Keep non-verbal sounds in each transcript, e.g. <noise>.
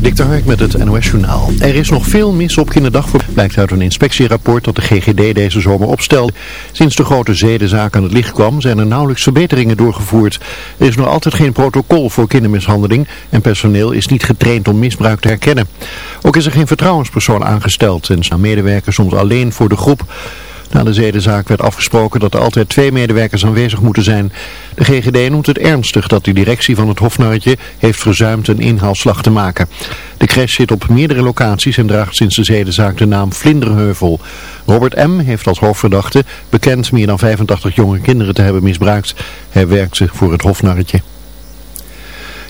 Dik Hark met het NOS Journaal. Er is nog veel mis op kinderdagverblijf. Blijkt uit een inspectierapport dat de GGD deze zomer opstelde. Sinds de grote zedenzaak aan het licht kwam zijn er nauwelijks verbeteringen doorgevoerd. Er is nog altijd geen protocol voor kindermishandeling en personeel is niet getraind om misbruik te herkennen. Ook is er geen vertrouwenspersoon aangesteld en staan medewerkers soms alleen voor de groep. Na de zedenzaak werd afgesproken dat er altijd twee medewerkers aanwezig moeten zijn. De GGD noemt het ernstig dat de directie van het Hofnarretje heeft verzuimd een inhaalslag te maken. De crash zit op meerdere locaties en draagt sinds de zedenzaak de naam Vlinderheuvel. Robert M. heeft als hoofdverdachte bekend meer dan 85 jonge kinderen te hebben misbruikt. Hij werkte voor het Hofnarretje.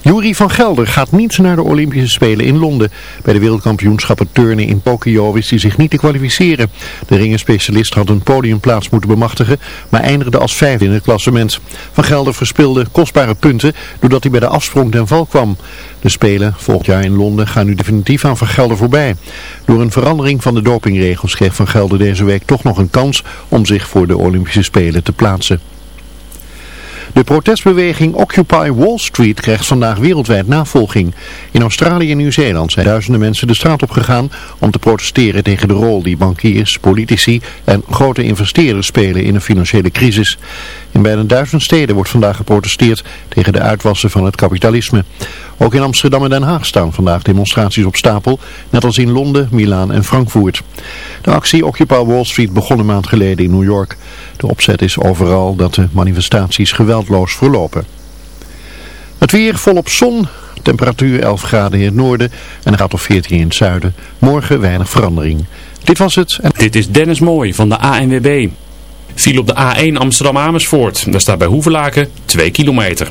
Jury van Gelder gaat niet naar de Olympische Spelen in Londen. Bij de wereldkampioenschappen turnen in Tokio wist hij zich niet te kwalificeren. De ringenspecialist had een podiumplaats moeten bemachtigen, maar eindigde als vijfde in het klassement. Van Gelder verspeelde kostbare punten doordat hij bij de afsprong ten val kwam. De Spelen volgend jaar in Londen gaan nu definitief aan Van Gelder voorbij. Door een verandering van de dopingregels kreeg Van Gelder deze week toch nog een kans om zich voor de Olympische Spelen te plaatsen. De protestbeweging Occupy Wall Street krijgt vandaag wereldwijd navolging. In Australië en Nieuw-Zeeland zijn duizenden mensen de straat op gegaan om te protesteren tegen de rol die bankiers, politici en grote investeerders spelen in een financiële crisis. In bijna duizend steden wordt vandaag geprotesteerd tegen de uitwassen van het kapitalisme. Ook in Amsterdam en Den Haag staan vandaag demonstraties op stapel, net als in Londen, Milaan en Frankfurt. De actie Occupy Wall Street begon een maand geleden in New York. De opzet is overal dat de manifestaties geweldloos verlopen. Het weer volop zon, temperatuur 11 graden in het noorden en gaat op 14 in het zuiden. Morgen weinig verandering. Dit was het. En... Dit is Dennis Mooij van de ANWB. Viel op de A1 Amsterdam Amersfoort. Daar staat bij Hoevelaken 2 kilometer.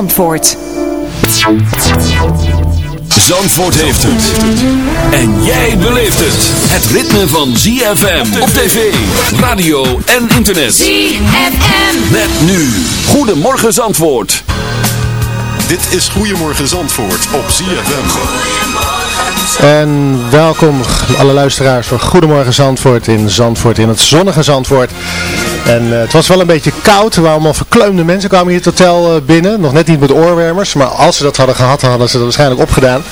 Zandvoort heeft het. En jij beleeft het. Het ritme van ZFM op tv, radio en internet. ZFM. Met nu. Goedemorgen Zandvoort. Dit is Goedemorgen Zandvoort op ZFM. En welkom alle luisteraars voor Goedemorgen Zandvoort in Zandvoort, in het zonnige Zandvoort. En uh, het was wel een beetje koud, er waren allemaal verkleumde mensen kwamen hier het hotel uh, binnen. Nog net niet met oorwermers, maar als ze dat hadden gehad, hadden ze dat waarschijnlijk opgedaan.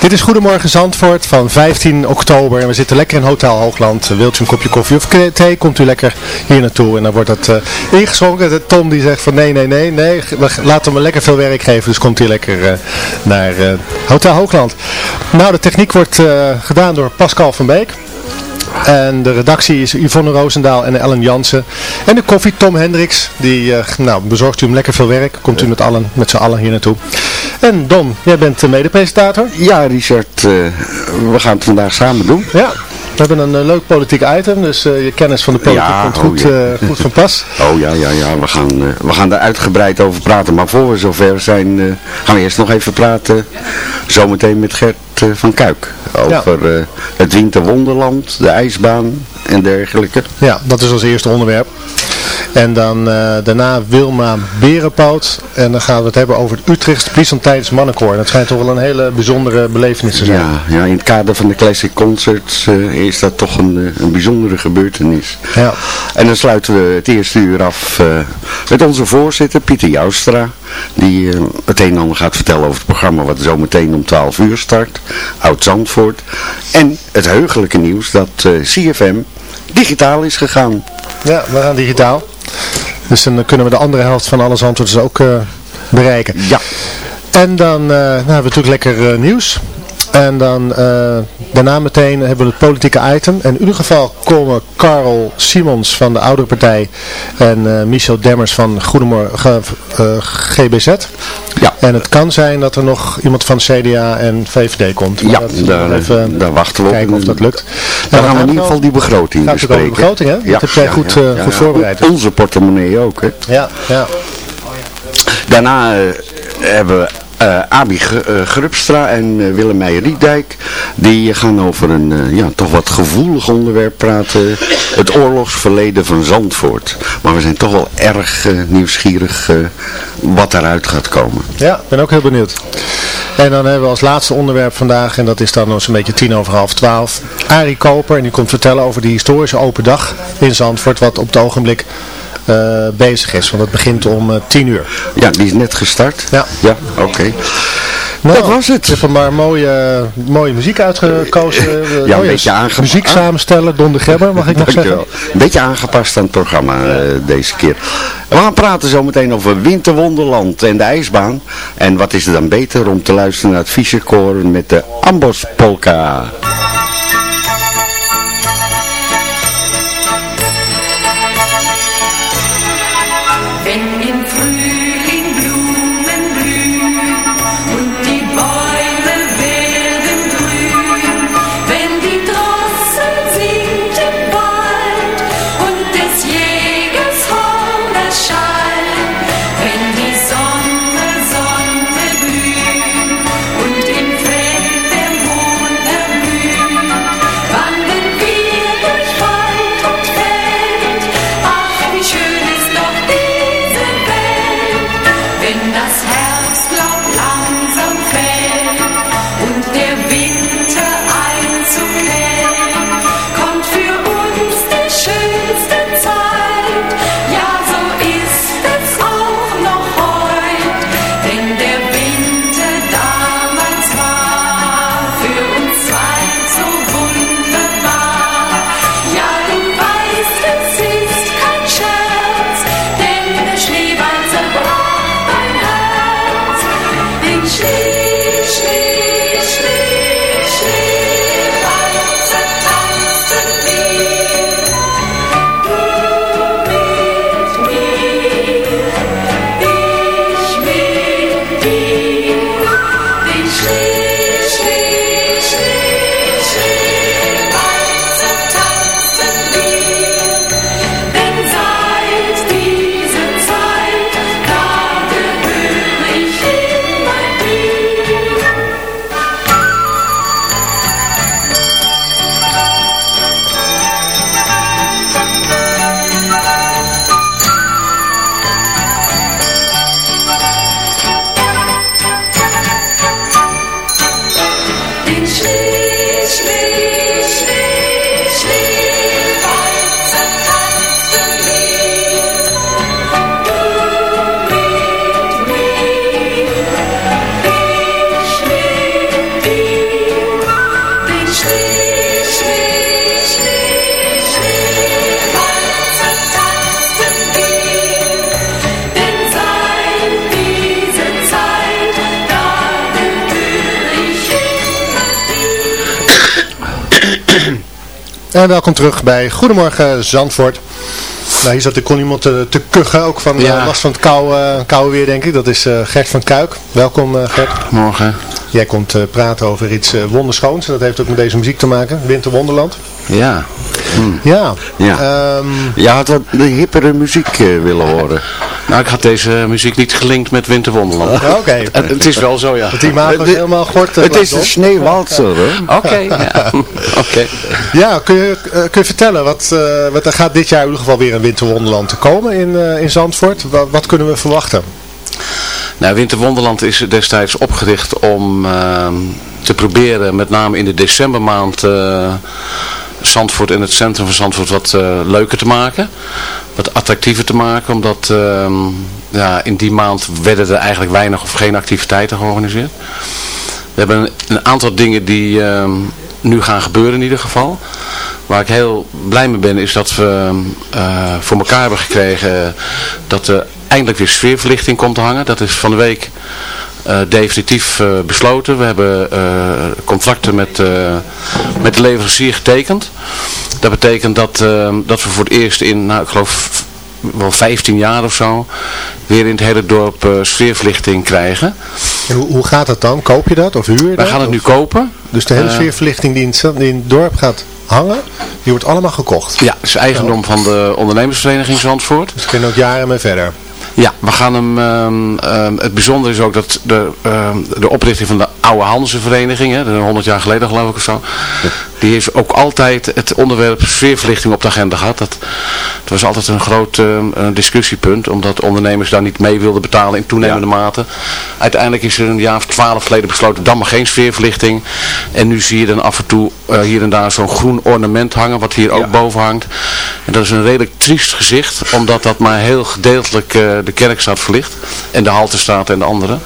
Dit is Goedemorgen Zandvoort van 15 oktober en we zitten lekker in Hotel Hoogland. Wilt u een kopje koffie of thee, komt u lekker hier naartoe en dan wordt dat uh, ingeschonken. Tom die zegt van nee, nee, nee, nee, we laten hem lekker veel werk geven, dus komt u lekker naar Hotel Hoogland. Nou, de techniek wordt gedaan door Pascal van Beek. En de redactie is Yvonne Roosendaal en Ellen Jansen. En de koffie Tom Hendricks. Die uh, nou, bezorgt u hem lekker veel werk. Komt u met, allen, met z'n allen hier naartoe. En Don, jij bent de medepresentator. Ja Richard, uh, we gaan het vandaag samen doen. Ja. We hebben een uh, leuk politiek item, dus uh, je kennis van de politiek ja, komt goed, oh, ja. uh, goed van pas. <laughs> Oh ja, ja, ja, we gaan, we gaan daar uitgebreid over praten. Maar voor we zover zijn, gaan we eerst nog even praten, zometeen met Gert van Kuik. Over ja. het winterwonderland, de ijsbaan en dergelijke. Ja, dat is ons eerste onderwerp. En dan eh, daarna Wilma Berenpoot. En dan gaan we het hebben over het Utrechtse Byzantijns mannenkoor. Dat schijnt toch wel een hele bijzondere belevenis te zijn. Ja, ja, in het kader van de Classic Concerts eh, is dat toch een, eh, een bijzondere gebeurtenis. Ja. En dan sluiten we het eerste uur af met onze voorzitter Pieter Joustra. Die het een en ander gaat vertellen over het programma wat zo meteen om 12 uur start. Oud-Zandvoort. En het heugelijke nieuws dat CFM digitaal is gegaan. Ja, we gaan digitaal. Dus dan kunnen we de andere helft van alle antwoorden ook eh, bereiken. Ja. En dan eh, nou, hebben we natuurlijk lekker eh, nieuws. En dan eh, daarna meteen hebben we het politieke item. En in ieder geval komen Karel Simons van de oudere partij en eh, Michel Demmers van Goedemorgen eh, GBZ. Ja. En het kan zijn dat er nog iemand van CDA en VVD komt. Maar Ja, dat- daar, even daar wachten we op. kijken of dat lukt. Dan gaan we in ieder geval die begroting Gaat bespreken. begroting, hè? Dat heb jij goed, eh, goed voorbereid. Onze portemonnee ook, hè. Ja, ja. Daarna eh, hebben we eh Abi G- eh, en eh, Willemij Riedijk. Die gaan over een ja, toch wat gevoelig onderwerp praten. Het oorlogsverleden van Zandvoort. Maar we zijn toch wel erg nieuwsgierig wat daaruit gaat komen. Ja, ik ben ook heel benieuwd. En dan hebben we als laatste onderwerp vandaag, en dat is dan zo'n beetje tien over half twaalf, Arie Koper. En die komt vertellen over die historische open dag in Zandvoort, wat op het ogenblik eh, bezig is. Want het begint om eh, tien uur. Ja, die is net gestart. Ja. Ja, oké. Nou, Dat was het. Ik heb er maar mooie, mooie muziek uitgekozen. <laughs> Eh, een beetje aange- Muziek samenstellen, Don de Gebber, mag ik nog zeggen. Dankjewel. Een beetje aangepast aan het programma eh, deze keer. We gaan praten zometeen over Winterwonderland en de ijsbaan. En wat is er dan beter om te luisteren naar het Fischerkoor met de Ambos En welkom terug bij Goedemorgen Zandvoort. Nou, hier zat de kon iemand te, te kuchen, ook van Ja. eh, last van het koude, koude weer denk ik. Dat is eh, Gert van Kuik. Welkom eh, Gert. Morgen. Jij komt eh, praten over iets eh, wonderschoons. En dat heeft ook met deze muziek te maken. Winterwonderland. Ja. Hm. Ja. Ja. Ehm, Je had wat de hippere muziek eh, willen horen. Nou, ik had deze muziek niet gelinkt met Winterwonderland. Oké. <laughs> Het, het is wel zo, ja. Het imago is helemaal gort. eh, Het is een sneeuwwalser hoor. <laughs> Oké, ja. <laughs> Oké. Ja, kun je, eh, kun je vertellen, wat, eh, wat er gaat dit jaar in ieder geval weer een winterwonderland te komen in, eh, in Zandvoort? Wat, wat kunnen we verwachten? Nou, Winterwonderland is destijds opgericht om ehm, te proberen, met name in de decembermaand, eh, Zandvoort en het centrum van Zandvoort wat eh, leuker te maken. Wat attractiever te maken, omdat ehm, ja, in die maand werden er eigenlijk weinig of geen activiteiten georganiseerd. We hebben een, aantal dingen die ehm, nu gaan gebeuren in ieder geval. Waar ik heel blij mee ben is dat we eh, voor elkaar hebben gekregen dat er eindelijk weer sfeerverlichting komt te hangen. Dat is van de week definitief eh, besloten. We hebben eh, contracten met, eh, met de leverancier getekend. Dat betekent dat, eh, dat we voor het eerst in, nou ik geloof wel 15 jaar of zo, weer in het hele dorp eh, sfeerverlichting krijgen. En hoe, hoe gaat dat dan? Koop je dat of huur je dat? Wij gaan het nu kopen. Dus de hele Eh, sfeerverlichting die in, het, die in het dorp gaat hangen, die wordt allemaal gekocht. Ja, het is eigendom van de ondernemersvereniging Zandvoort. Dus we kunnen ook jaren mee verder. Ja, we gaan hem, ehm, ehm, het bijzondere is ook dat de, ehm, de oprichting van de oude Hansenvereniging, hè, de 100 jaar geleden geloof ik of zo, die heeft ook altijd het onderwerp sfeerverlichting op de agenda gehad. Dat, dat was altijd een groot een discussiepunt, omdat ondernemers daar niet mee wilden betalen in toenemende mate. Uiteindelijk is er een jaar of twaalf geleden besloten, dan maar geen sfeerverlichting. En nu zie je dan af en toe eh, hier en daar zo'n groen ornament hangen, wat hier ook boven hangt. En dat is een redelijk triest gezicht, omdat dat maar heel gedeeltelijk eh, de kerk staat verlicht. En de Haltestraat en de andere.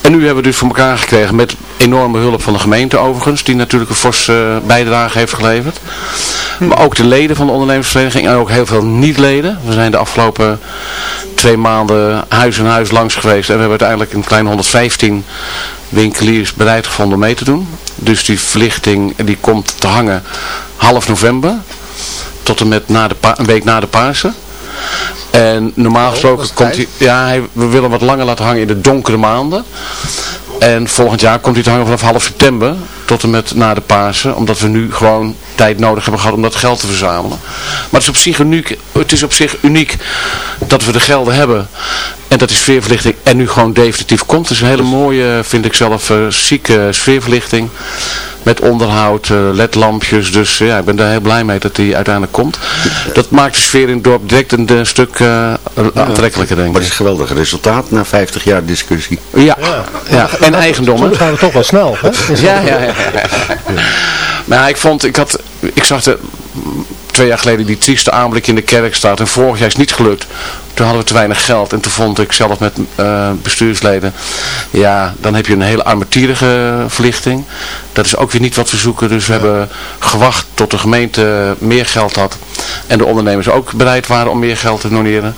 En nu hebben we dus voor elkaar gekregen met enorme hulp van de gemeente overigens, die natuurlijk een forse eh, bijdrage heeft geleverd. Maar ook de leden van de ondernemersvereniging en ook heel veel niet-leden. We zijn de afgelopen twee maanden huis en huis langs geweest en we hebben uiteindelijk een klein 115 winkeliers bereid gevonden om mee te doen. Dus die verlichting die komt te hangen half november tot en met na de een week na de Pasen. En normaal gesproken dat is komt hij, ja, hij, we willen wat langer laten hangen in de donkere maanden. En volgend jaar komt hij te hangen vanaf half september tot en met na de Pasen. Omdat we nu gewoon tijd nodig hebben gehad om dat geld te verzamelen. Maar het is op zich uniek, het is op zich uniek dat we de gelden hebben. En dat is sfeerverlichting en nu gewoon definitief komt. Het is een hele mooie, vind ik zelf, eh, zieke sfeerverlichting. Met onderhoud, eh, ledlampjes. Dus eh, ja, ik ben daar heel blij mee dat die uiteindelijk komt. Dat maakt de sfeer in het dorp direct een, stuk eh, aantrekkelijker, denk Maar het is ik. een geweldig resultaat na 50 jaar discussie. Ja, ja. en eigendom. hè? Soms gaan we toch wel snel. Hè? Ja, ja, ja. Ja, ik vond, ik had, ik zag de, twee jaar geleden die trieste aanblik in de kerk staat. En vorig jaar is het niet gelukt. Toen hadden we te weinig geld. En toen vond ik zelf met eh, bestuursleden, ja, dan heb je een hele armetierige verlichting. Dat is ook weer niet wat we zoeken. Dus we hebben gewacht tot de gemeente meer geld had. En de ondernemers ook bereid waren om meer geld te doneren.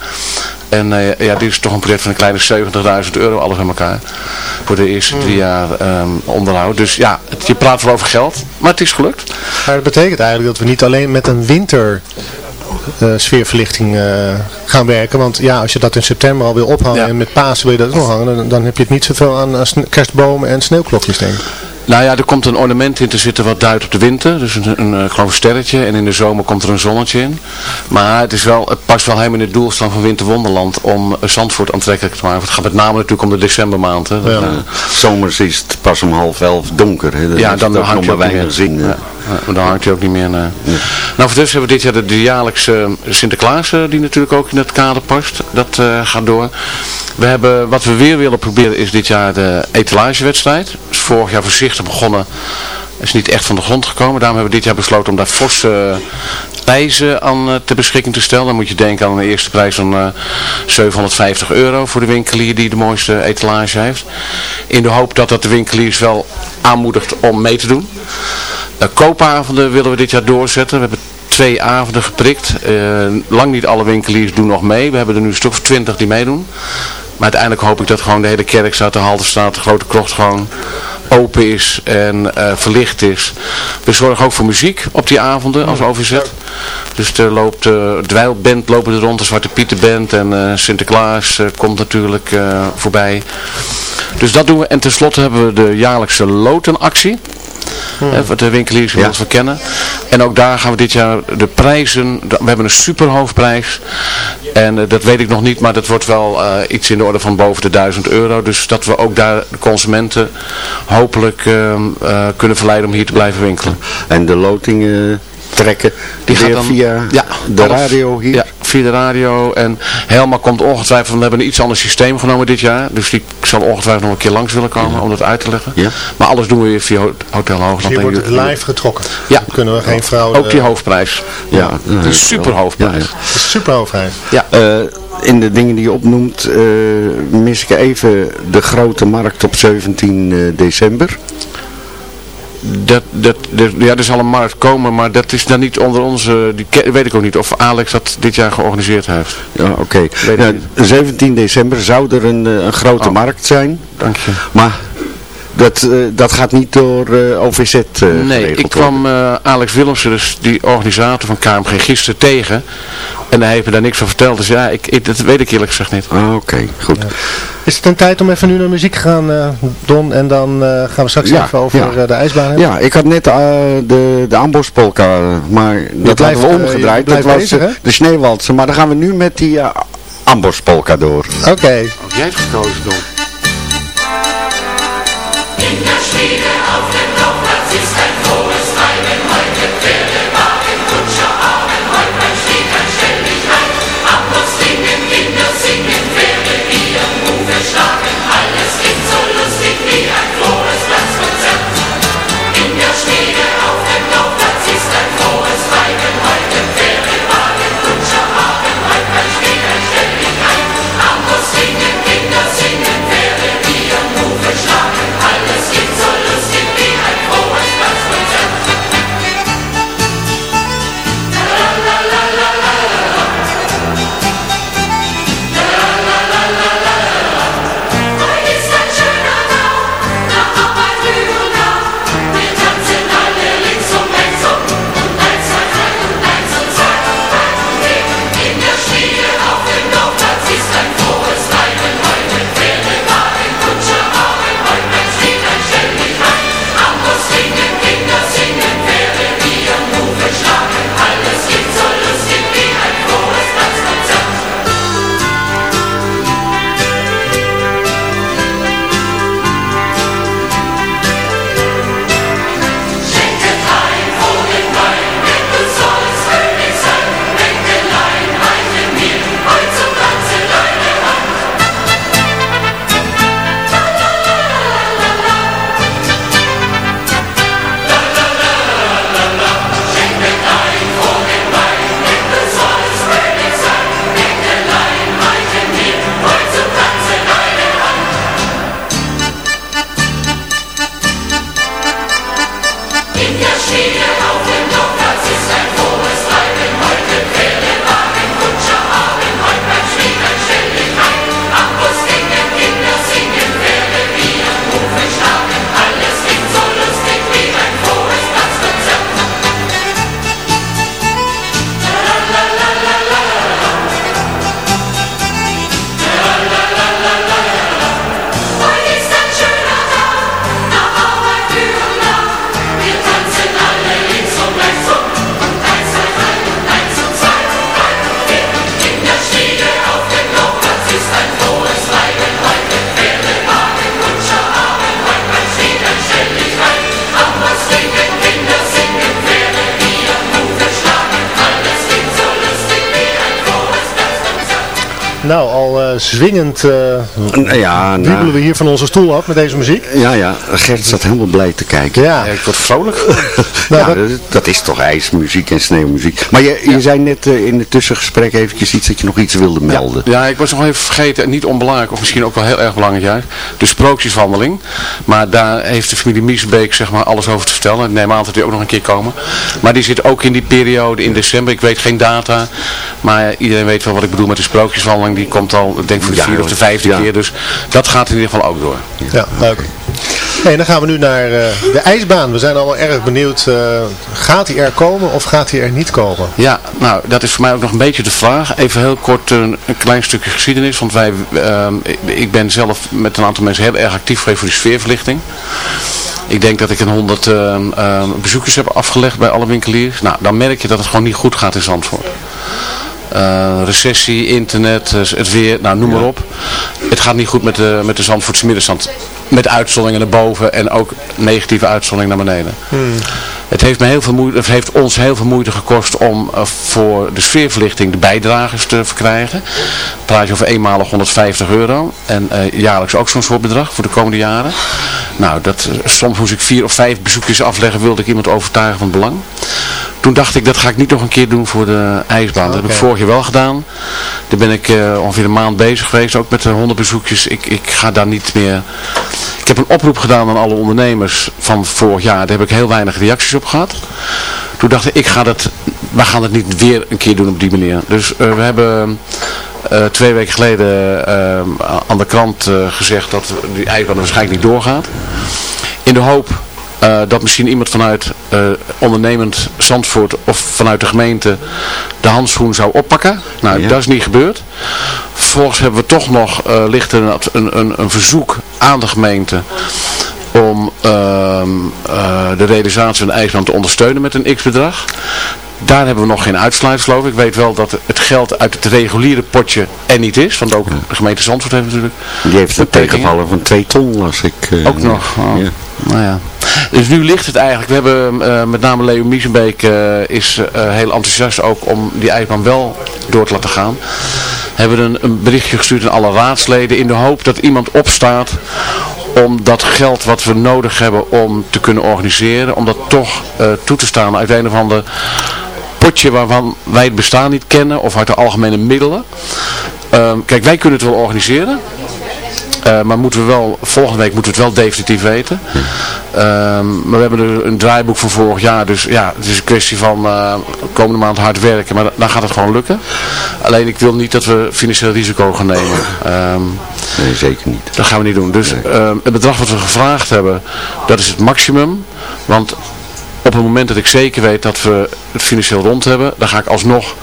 En eh, ja, dit is toch een project van een kleine 70.000 euro, alles bij elkaar. Voor de eerste drie jaar ehm, onderhoud. Dus ja, het- je praat wel over geld, maar het is gelukt. Maar dat betekent eigenlijk dat we niet alleen met een winter eh, sfeerverlichting eh, gaan werken. Want ja, als je dat in september al wil ophangen Ja. en met Pasen wil je dat ook nog hangen, dan, dan heb je het niet zoveel aan, aan kerstbomen en sneeuwklokjes denk ik. Nou ja, er komt een ornament in te zitten wat duidt op de winter. Dus een, een, eh, een sterretje. En in de zomer komt er een zonnetje in. Maar het, is wel, het past wel helemaal in het doelstelling van Winterwonderland om eh, Zandvoort aantrekkelijk te maken. Het gaat met name natuurlijk om de decembermaand. Hè. Dat, Ja. eh, Zomers is het pas om half elf donker. Hè. Dan ja, dan ook hangt niet weinig zin. Ja, eh. dan hangt hij ook niet meer. nee. Nou, voor dus hebben we dit jaar de, jaarlijkse eh, Sinterklaas, eh, die natuurlijk ook in het kader past. Dat eh, gaat door. We hebben, wat we weer willen proberen is dit jaar de etalagewedstrijd. is vorig jaar voorzichtig begonnen. Is niet echt van de grond gekomen. Daarom hebben we dit jaar besloten om daar forse prijzen aan eh, ter beschikking te stellen. Dan moet je denken aan een eerste prijs van eh, 750 euro voor de winkelier die de mooiste etalage heeft. In de hoop dat dat de winkeliers wel aanmoedigt om mee te doen. Koopavonden willen we dit jaar doorzetten. We hebben twee avonden geprikt. Eh, lang niet alle winkeliers doen nog mee. We hebben er nu een stuk of twintig die meedoen. Maar uiteindelijk hoop ik dat gewoon de hele kerkstraat, de Halterstraat, de Grote Krocht gewoon open is en eh, verlicht is. We zorgen ook voor muziek op die avonden als overzet. Dus er loopt, uh, dweilband lopen er rond, de Zwarte Pieterband en uh, Sinterklaas komt natuurlijk voorbij. Dus dat doen we. En tenslotte hebben we de jaarlijkse lotenactie. Hè, wat de winkeliers Ja. inmiddels verkennen. En ook daar gaan we dit jaar de prijzen, we hebben een super hoofdprijs. En eh, dat weet ik nog niet, maar dat wordt wel eh, iets in de orde van boven de 1000 euro. Dus dat we ook daar de consumenten hopelijk ehm, eh, kunnen verleiden om hier te blijven winkelen. En de lotingen trekken Die gaat dan via ja, de alles- radio hier? Ja, via de radio. En Helma komt ongetwijfeld, we hebben een iets ander systeem genomen dit jaar. Dus die zal ongetwijfeld nog een keer langs willen komen om dat uit te leggen. Ja. Maar alles doen we weer via Ho- Hotel Hoogland. Hier en wordt het live getrokken. Ja. Dan kunnen we geen vrouw... Ook die hoofdprijs. Ja, nou, super hoofdprijs. Ja, Super hoofdprijs. Ja. Eh, in de dingen die je opnoemt, eh, mis ik even de grote markt op 17 eh, december. Dat, dat, dat- ja, er zal een markt komen, maar dat is dan niet onder onze, die weet ik ook niet of Alex dat dit jaar georganiseerd heeft. Ja, oké. Weet Nou, ik niet. 17 december zou er een, eh, een grote Oh. markt zijn. Dank je. Maar dat, eh, dat gaat niet door eh, OVZ eh Nee, geregeld ik kwam eh, Alex Willemsen, dus die organisator van KMG, gisteren tegen. En hij heeft me daar niks van verteld. Dus ja, ik, ik, dat weet ik eerlijk gezegd niet. Ah, oké, goed. Is het een tijd om even nu naar muziek te gaan, eh, Don? En dan eh, gaan we straks Ja, even over ja. eh, de ijsbaan hebben. Ja, ik had net eh, de, de Ambospolka, maar dat blijft, hadden we omgedraaid. dat was bezig, de Sneeuwwalsen. Maar dan gaan we nu met die uh, Ambospolka door. Oké. Jij hebt gekozen, Don. Nou, eh, zwingend eh Nou ja, wiebelen nou, we hier van onze stoel af met deze muziek. ja, ja, Gert staat helemaal blij te kijken. Ja, ik word vrolijk. <laughs> Nou, ja, dat- dat, dat is toch ijsmuziek en sneeuwmuziek. Maar je, je zei net eh, in het tussengesprek eventjes iets dat je nog iets wilde melden. Ja, ik was nog even vergeten, en niet onbelangrijk, of misschien ook wel heel erg belangrijk juist, de sprookjeswandeling. Maar daar heeft de familie Miesbeek zeg maar alles over te vertellen. Ik neem aan dat die ook nog een keer komen. Maar die zit ook in die periode in december. Ik weet geen data, maar iedereen weet wel wat ik bedoel met de sprookjeswandeling. Die komt al, ik denk voor de vierde of de vijfde keer. Dus dat gaat in ieder geval ook door. ja leuk. Hey, dan gaan we nu naar eh, de ijsbaan. We zijn allemaal erg benieuwd. eh, gaat hij er komen of gaat hij er niet komen? Ja, nou, dat is voor mij ook nog een beetje de vraag. Even heel kort een, een klein stukje geschiedenis. Want wij, ehm, ik, ben zelf met een aantal mensen heel erg actief geweest voor die sfeerverlichting. Ik denk dat ik een 100 uh, uh, bezoekers heb afgelegd bij alle winkeliers. Nou, dan merk je dat het gewoon niet goed gaat in Zandvoort. Uh, recessie, internet, uh, het weer, nou noem maar op. Het gaat niet goed met de, met de Zandvoortse middenstand. Met uitzonderingen naar boven en ook negatieve uitzonderingen naar beneden. Hmm. Het, heeft me heel veel moeite, het heeft ons heel veel moeite gekost om uh, voor de sfeerverlichting de bijdragers te verkrijgen. Praat je over eenmalig 150 euro. En jaarlijks ook zo'n soort bedrag voor de komende jaren. Nou, dat, soms moest ik vier of vijf bezoekjes afleggen, wilde ik iemand overtuigen van belang. Toen dacht ik, dat ga ik niet nog een keer doen voor de ijsbaan. Dat heb ik vorig jaar wel gedaan. Daar ben ik uh, ongeveer een maand bezig geweest, ook met de 100 bezoekjes. Ik, ik ga daar niet meer... Ik heb een oproep gedaan aan alle ondernemers van vorig jaar. Daar heb ik heel weinig reacties op gehad. Toen dacht ik, ik ga dat, we gaan het niet weer een keer doen op die manier. Dus uh, we hebben... Uh, twee weken geleden uh, aan de krant uh, gezegd dat die ijsbaan waarschijnlijk niet doorgaat. In de hoop uh, dat misschien iemand vanuit uh, ondernemend Zandvoort of vanuit de gemeente de handschoen zou oppakken. Nou, ja. dat is niet gebeurd. Vervolgens hebben we toch nog, uh, ligt een, een, een verzoek aan de gemeente om de realisatie van de ijsbaan te ondersteunen met een x-bedrag. Daar hebben we nog geen uitsluitsgeloof. Ik weet wel dat het geld uit het reguliere potje er niet is. Want ook de gemeente Zandvoort heeft natuurlijk... Die heeft een tegenvallen van 2 ton als ik... Ook nog. Oh. Ja. Nou ja. Dus nu ligt het eigenlijk. We hebben uh, met name Leo Miesenbeek uh, is heel enthousiast ook om die ijsbaan wel door te laten gaan. Hebben een, een berichtje gestuurd aan alle raadsleden in de hoop dat iemand opstaat om dat geld wat we nodig hebben om te kunnen organiseren, om dat toch toe te staan uit een of ander potje waarvan wij het bestaan niet kennen of uit de algemene middelen. Uh, kijk, wij kunnen het wel organiseren. Uh, maar moeten we wel, volgende week moeten we het wel definitief weten. Uh, maar we hebben er een draaiboek van vorig jaar. Dus ja, het is een kwestie van uh, komende maand hard werken. Maar dan gaat het gewoon lukken. Alleen ik wil niet dat we financieel risico gaan nemen. Um, nee, zeker niet. Dat gaan we niet doen. Dus nee. het bedrag wat we gevraagd hebben, dat is het maximum. Want op het moment dat ik zeker weet dat we het financieel rond hebben, dan ga ik alsnog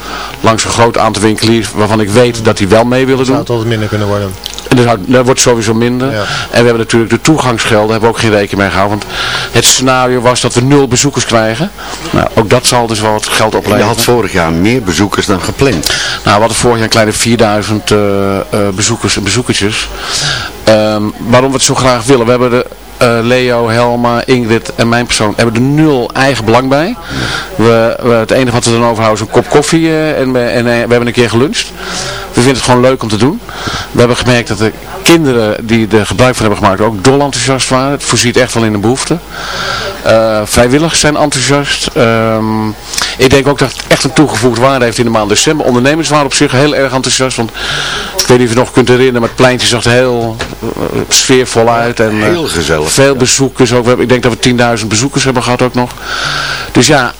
langs een groot aantal winkeliers waarvan ik weet dat die wel mee willen doen. Zou het altijd minder kunnen worden? Dus dat wordt sowieso minder. Ja. En we hebben natuurlijk de toegangsgelden, hebben we ook geen rekening mee gehouden. Want het scenario was dat we nul bezoekers krijgen. Nou, ook dat zal dus wel wat geld opleveren. Je had vorig jaar meer bezoekers dan gepland. Nou, we hadden vorig jaar een kleine 4000 uh, uh, bezoekers en bezoekertjes. Um, waarom we het zo graag willen. We hebben de uh, Leo, Helma, Ingrid en mijn persoon hebben er nul eigen belang bij. We, we, het enige wat we dan overhouden is een kop koffie uh, en, en uh, we hebben een keer geluncht. We vinden het gewoon leuk om te doen. We hebben gemerkt dat de kinderen die er gebruik van hebben gemaakt ook dol enthousiast waren. Het voorziet echt wel in de behoefte. vrijwilligers zijn enthousiast. Um, ik denk ook dat het echt een toegevoegde waarde heeft in de maand december. Ondernemers waren op zich heel erg enthousiast. Want ik weet niet of je nog kunt herinneren, maar het pleintje zag er heel sfeervol uit. En, heel gezellig. Veel bezoekers ook. Ik denk dat we 10.000 bezoekers hebben gehad ook nog. Dus ja,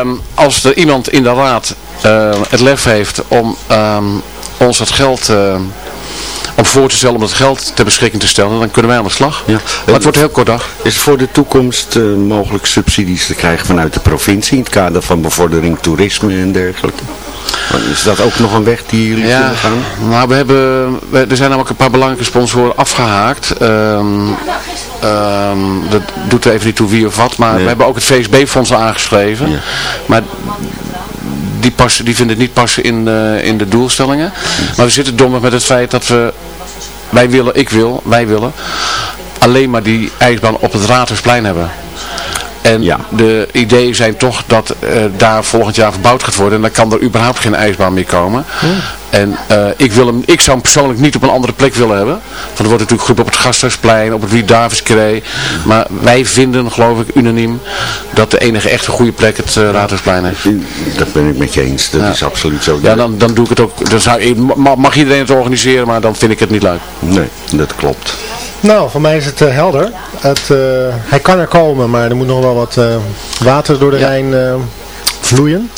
um, als er iemand in de raad uh, het lef heeft om um, ons dat geld... Om voor te stellen om dat geld ter beschikking te stellen, dan kunnen wij aan de slag. Ja. Maar het wordt heel kort dag. Is voor de toekomst uh, mogelijk subsidies te krijgen vanuit de provincie in het kader van bevordering toerisme en dergelijke? Is dat ook nog een weg die jullie ja, gaan? Nou, we hebben, we, er zijn namelijk een paar belangrijke sponsoren afgehaakt. Um, um, dat doet er even niet toe wie of wat, maar nee. we hebben ook het VSB-fonds aangeschreven. Ja. Maar die, passen, die vinden het niet passen in, uh, in de doelstellingen. Maar we zitten dommer met het feit dat we, wij willen, ik wil, wij willen, alleen maar die ijsbaan op het Raadhuisplein hebben. En ja. de ideeën zijn toch dat uh, daar volgend jaar verbouwd gaat worden. En dan kan er überhaupt geen ijsbaan meer komen. Ja. En uh, ik, wil hem, ik zou hem persoonlijk niet op een andere plek willen hebben. Want er wordt natuurlijk goed op het Gasthuisplein, op het Wie Davidskree. Maar wij vinden, geloof ik, unaniem dat de enige echte goede plek het uh, Raadhuisplein is. Dat ben ik met je eens. Dat ja. is absoluut zo. Ja, dan, dan doe ik het ook. Dan zou, mag iedereen het organiseren, maar dan vind ik het niet leuk. Nee, dat klopt. Nou, voor mij is het uh, helder. Het, uh, hij kan er komen, maar er moet nog wel wat uh, water door de. Rijn vloeien.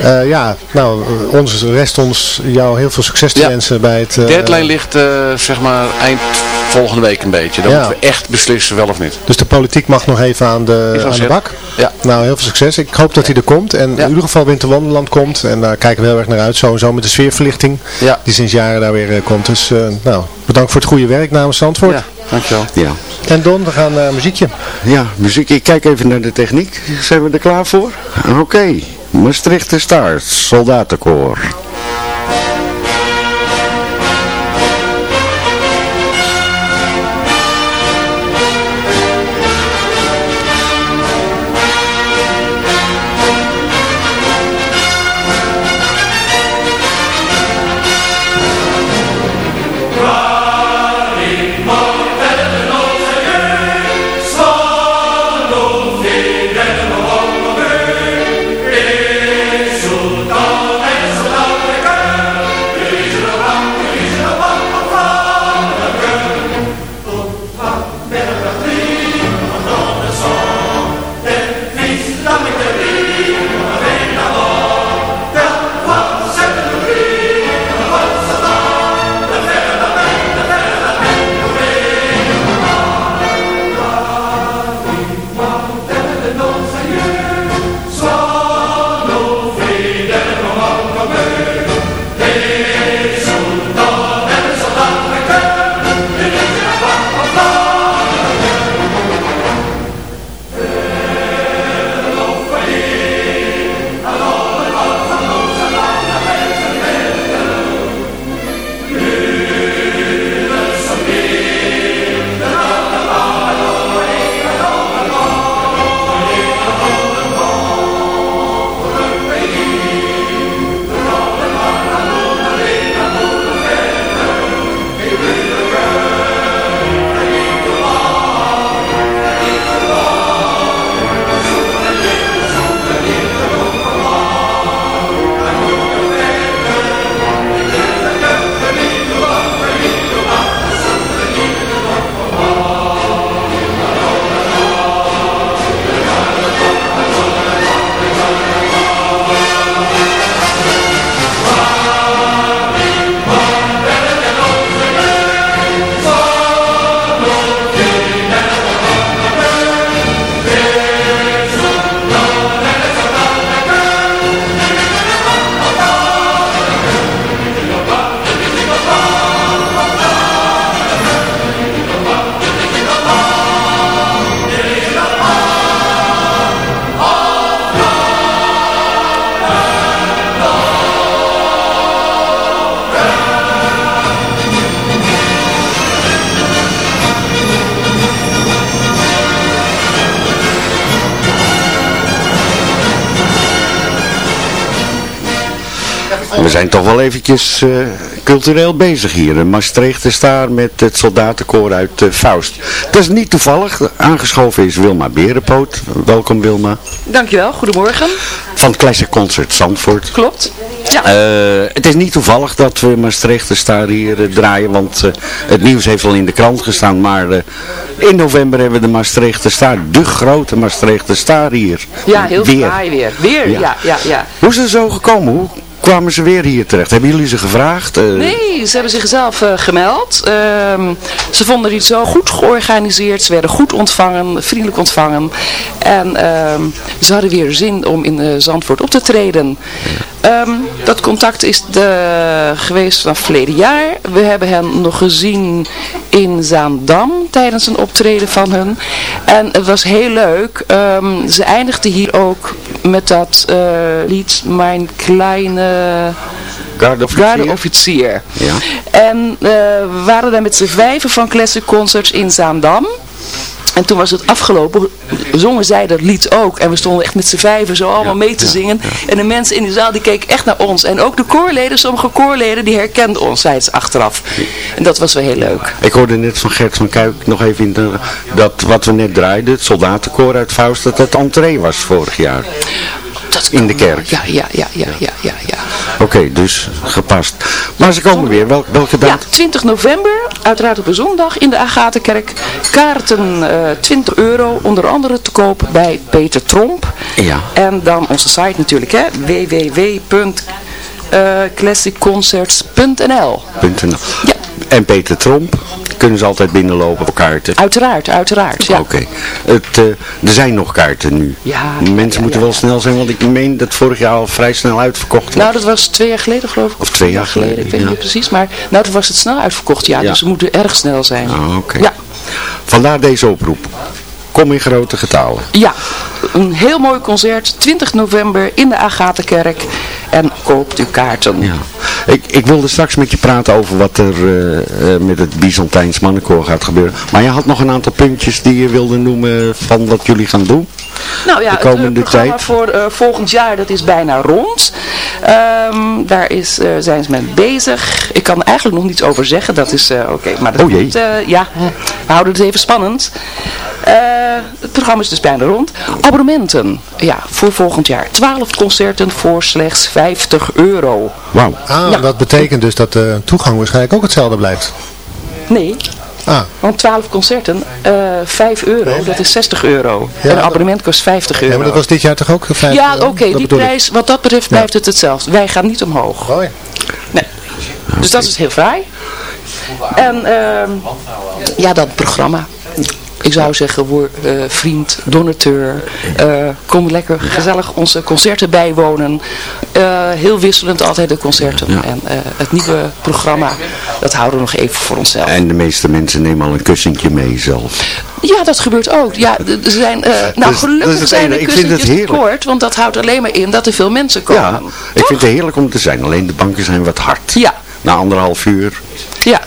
Uh, ja, nou, ons rest ons jou heel veel succes te ja. wensen bij het... Uh, deadline ligt, uh, zeg maar, eind volgende week een beetje. Dan ja. moeten we echt beslissen wel of niet. Dus de politiek mag nog even aan de, aan de bak. Ja. Nou, heel veel succes. Ik hoop dat hij er komt. En ja. in ieder geval Winter Wonderland komt. En daar kijken we heel erg naar uit. Sowieso met de sfeerverlichting. Ja. Die sinds jaren daar weer komt. Dus, nou, bedankt voor het goede werk namens Zandvoort. Ja. Dankjewel. Ja. En Don, we gaan naar muziekje. Ja, muziek. Ik kijk even naar de techniek. Zijn we er klaar voor? Oké. De Stars, Soldatenkoor. Eventjes eh, cultureel bezig hier. Maastricht is daar met het soldatenkoor uit uh, Faust. Het is niet toevallig. Aangeschoven is Wilma Berenpoot. Welkom Wilma. Dankjewel, goedemorgen. Van Classic Concert Zandvoort. Klopt. Ja. Eh, het is niet toevallig dat we Maastricht Star hier uh, draaien, want uh, het nieuws heeft al in de krant gestaan. Maar in november hebben we de Maastricht Star, de grote Maastricht Star hier. Ja, heel weer. fraai weer. Weer, ja. ja, ja, ja. Hoe is het zo gekomen? Hoe kwamen ze weer hier terecht? Hebben jullie ze gevraagd? Uh... Nee, ze hebben zichzelf uh, gemeld. Uh, ze vonden het zo goed georganiseerd. Ze werden goed ontvangen, vriendelijk ontvangen. En ehm, ze hadden weer zin om in Zandvoort op te treden. Um, dat contact is de, geweest vanaf verleden jaar. We hebben hen nog gezien in Zaandam tijdens een optreden van hun. En het was heel leuk. Um, ze eindigden hier ook met dat uh, lied Mijn Kleine Gardeofficier. Ja. En uh, we waren daar met z'n vijven van Classic Concerts in Zaandam. En toen was het afgelopen, zongen zij dat lied ook. En we stonden echt met z'n vijven zo allemaal ja, mee te ja, zingen. Ja. En de mensen in de zaal die keken echt naar ons. En ook de koorleden, sommige koorleden, die herkenden ons, het achteraf. En dat was wel heel leuk. Ik hoorde net van Gert van Kuik nog even in de, dat wat we net draaiden, het soldatenkoor uit Faust, dat het entree was vorig jaar. Dat in de kerk. Ja, ja, ja, ja, ja, ja. ja. Oké, okay, dus gepast. Maar ze komen weer. Wel, welke dag? Ja, 20 november, uiteraard op een zondag in de Agatenkerk. Kaarten uh, 20 euro, onder andere te koop bij Peter Tromp. Ja. En dan onze site natuurlijk, hè, www.classicconcerts.nl .nl. Ja. En Peter Tromp, kunnen ze altijd binnenlopen op kaarten? Uiteraard, uiteraard, ja. Oké. Eh, er zijn nog kaarten nu. Ja, Mensen moeten wel snel zijn, want ik meen dat vorig jaar al vrij snel uitverkocht was. Nou, dat was twee jaar geleden geloof ik. Of twee jaar geleden, Ik weet niet precies, maar nou, toen was het snel uitverkocht, ja. Dus ze moeten erg snel zijn. Ah, oké. Ja. Vandaar deze oproep. Kom in grote getalen. Ja, een heel mooi concert, 20 november in de Agatha-kerk. En koopt u kaarten. Ja. Ik, ik wilde straks met je praten over wat er eh, eh, met het Byzantijns mannenkoor gaat gebeuren. Maar je had nog een aantal puntjes die je wilde noemen van wat jullie gaan doen. Nou ja, de komende het eh, programma tijd. voor eh, volgend jaar, dat is bijna rond. Ehm, daar is, eh, zijn ze mee bezig. Ik kan er eigenlijk nog niets over zeggen, dat is eh, oké. maar dat Oh jee. komt, eh, ja, we houden het even spannend. Eh, het programma is dus bijna rond. Abonnementen, ja, voor volgend jaar. 12 concerten voor slechts 50 euro. Wauw. Ah, Ja. dat betekent dus dat de toegang waarschijnlijk ook hetzelfde blijft. Nee, Ah, want 12 concerten, eh 5 euro, dat is 60 euro. Ja, een dat- abonnement kost 50 euro. ja, maar dat was dit jaar toch ook 50 Ja, euro? oké, die prijs, wat dat betreft blijft het hetzelfde. Wij gaan niet omhoog. Oh ja. Nee. Dus dat is heel fraai. En ehm, ja, dat programma. Ik zou zeggen, word eh, vriend, donateur. eh, kom lekker gezellig onze concerten bijwonen. Eh, heel wisselend altijd de concerten. En het nieuwe programma, dat houden we nog even voor onszelf. En de meeste mensen nemen al een kussentje mee zelf. Ja, dat gebeurt ook. Ja, er zijn, nou, Dus- dat gelukkig zijn de. Ik vind het kussentjes heerlijk. kort, want dat houdt alleen maar in dat er veel mensen komen. Ja, ik vind het heerlijk om te zijn. Alleen de banken zijn wat hard. Ja. Na anderhalf uur. Ja.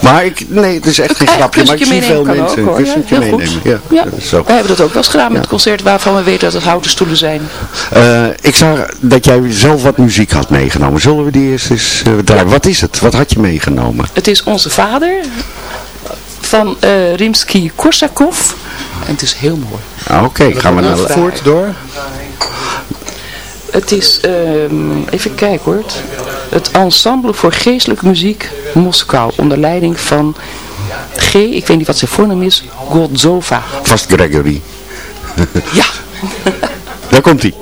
Maar ik, nee, het is echt geen Eh, grapje. Maar ik zie veel mensen ook, een hoor. Ja, goed. meenemen. Ja, zo. We hebben dat ook wel eens gedaan met Ja. concert waarvan we weten dat het houten stoelen zijn. Eh, ik zag dat jij zelf wat muziek had meegenomen. Zullen we die eerst eens eh, draaien? Wat is het? Wat had je meegenomen? Het is Onze Vader van eh Rimsky-Korsakov. En het is heel mooi. Ah, Oké, gaan we naar de... Voert door. Het is, ehm, even kijken hoor, het, Ensemble voor Geestelijke Muziek Moskou. Onder leiding van G, ik weet niet wat zijn voornaam is, Goldzova. Vast Gregory. Ja. <laughs> Daar komt hij.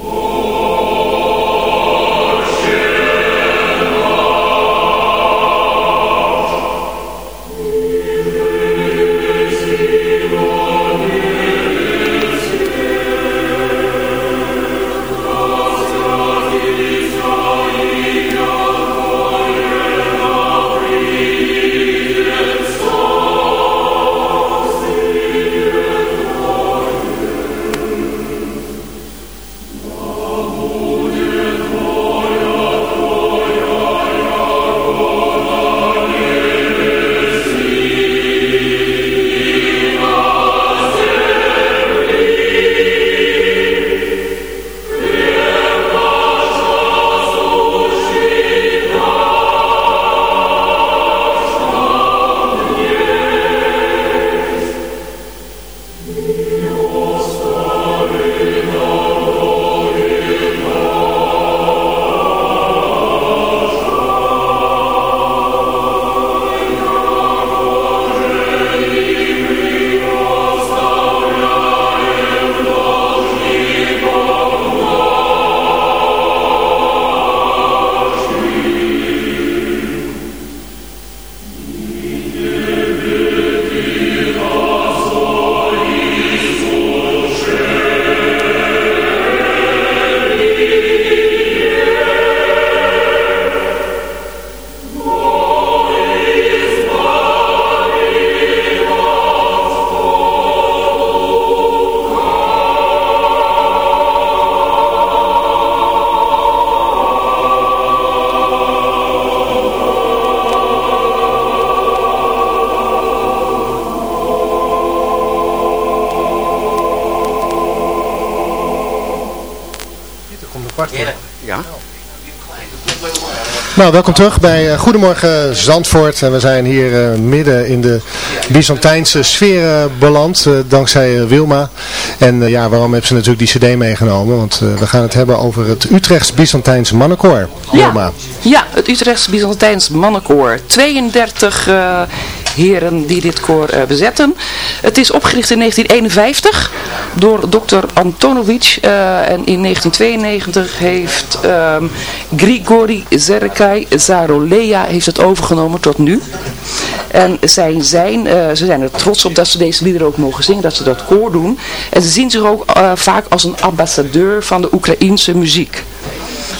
Nou, welkom terug bij eh, Goedemorgen Zandvoort. En we zijn hier eh, midden in de Byzantijnse sfeer eh, beland, dankzij Wilma. En ja, waarom heeft ze natuurlijk die cd meegenomen? Want we gaan het hebben over het Utrechts Byzantijnse mannenkoor. Wilma. Ja, het Utrechts Byzantijns mannenkoor. 32 eh, heren die dit koor eh, bezetten. Het is opgericht in 1951 door dokter Antonovic. eh, en in 1992 heeft ehm, Grigori Zerkai Zarolea heeft het overgenomen tot nu. En zij zijn, eh, ze zijn er trots op dat ze deze liederen ook mogen zingen, dat ze dat koor doen. En ze zien zich ook vaak als een ambassadeur van de Oekraïense muziek.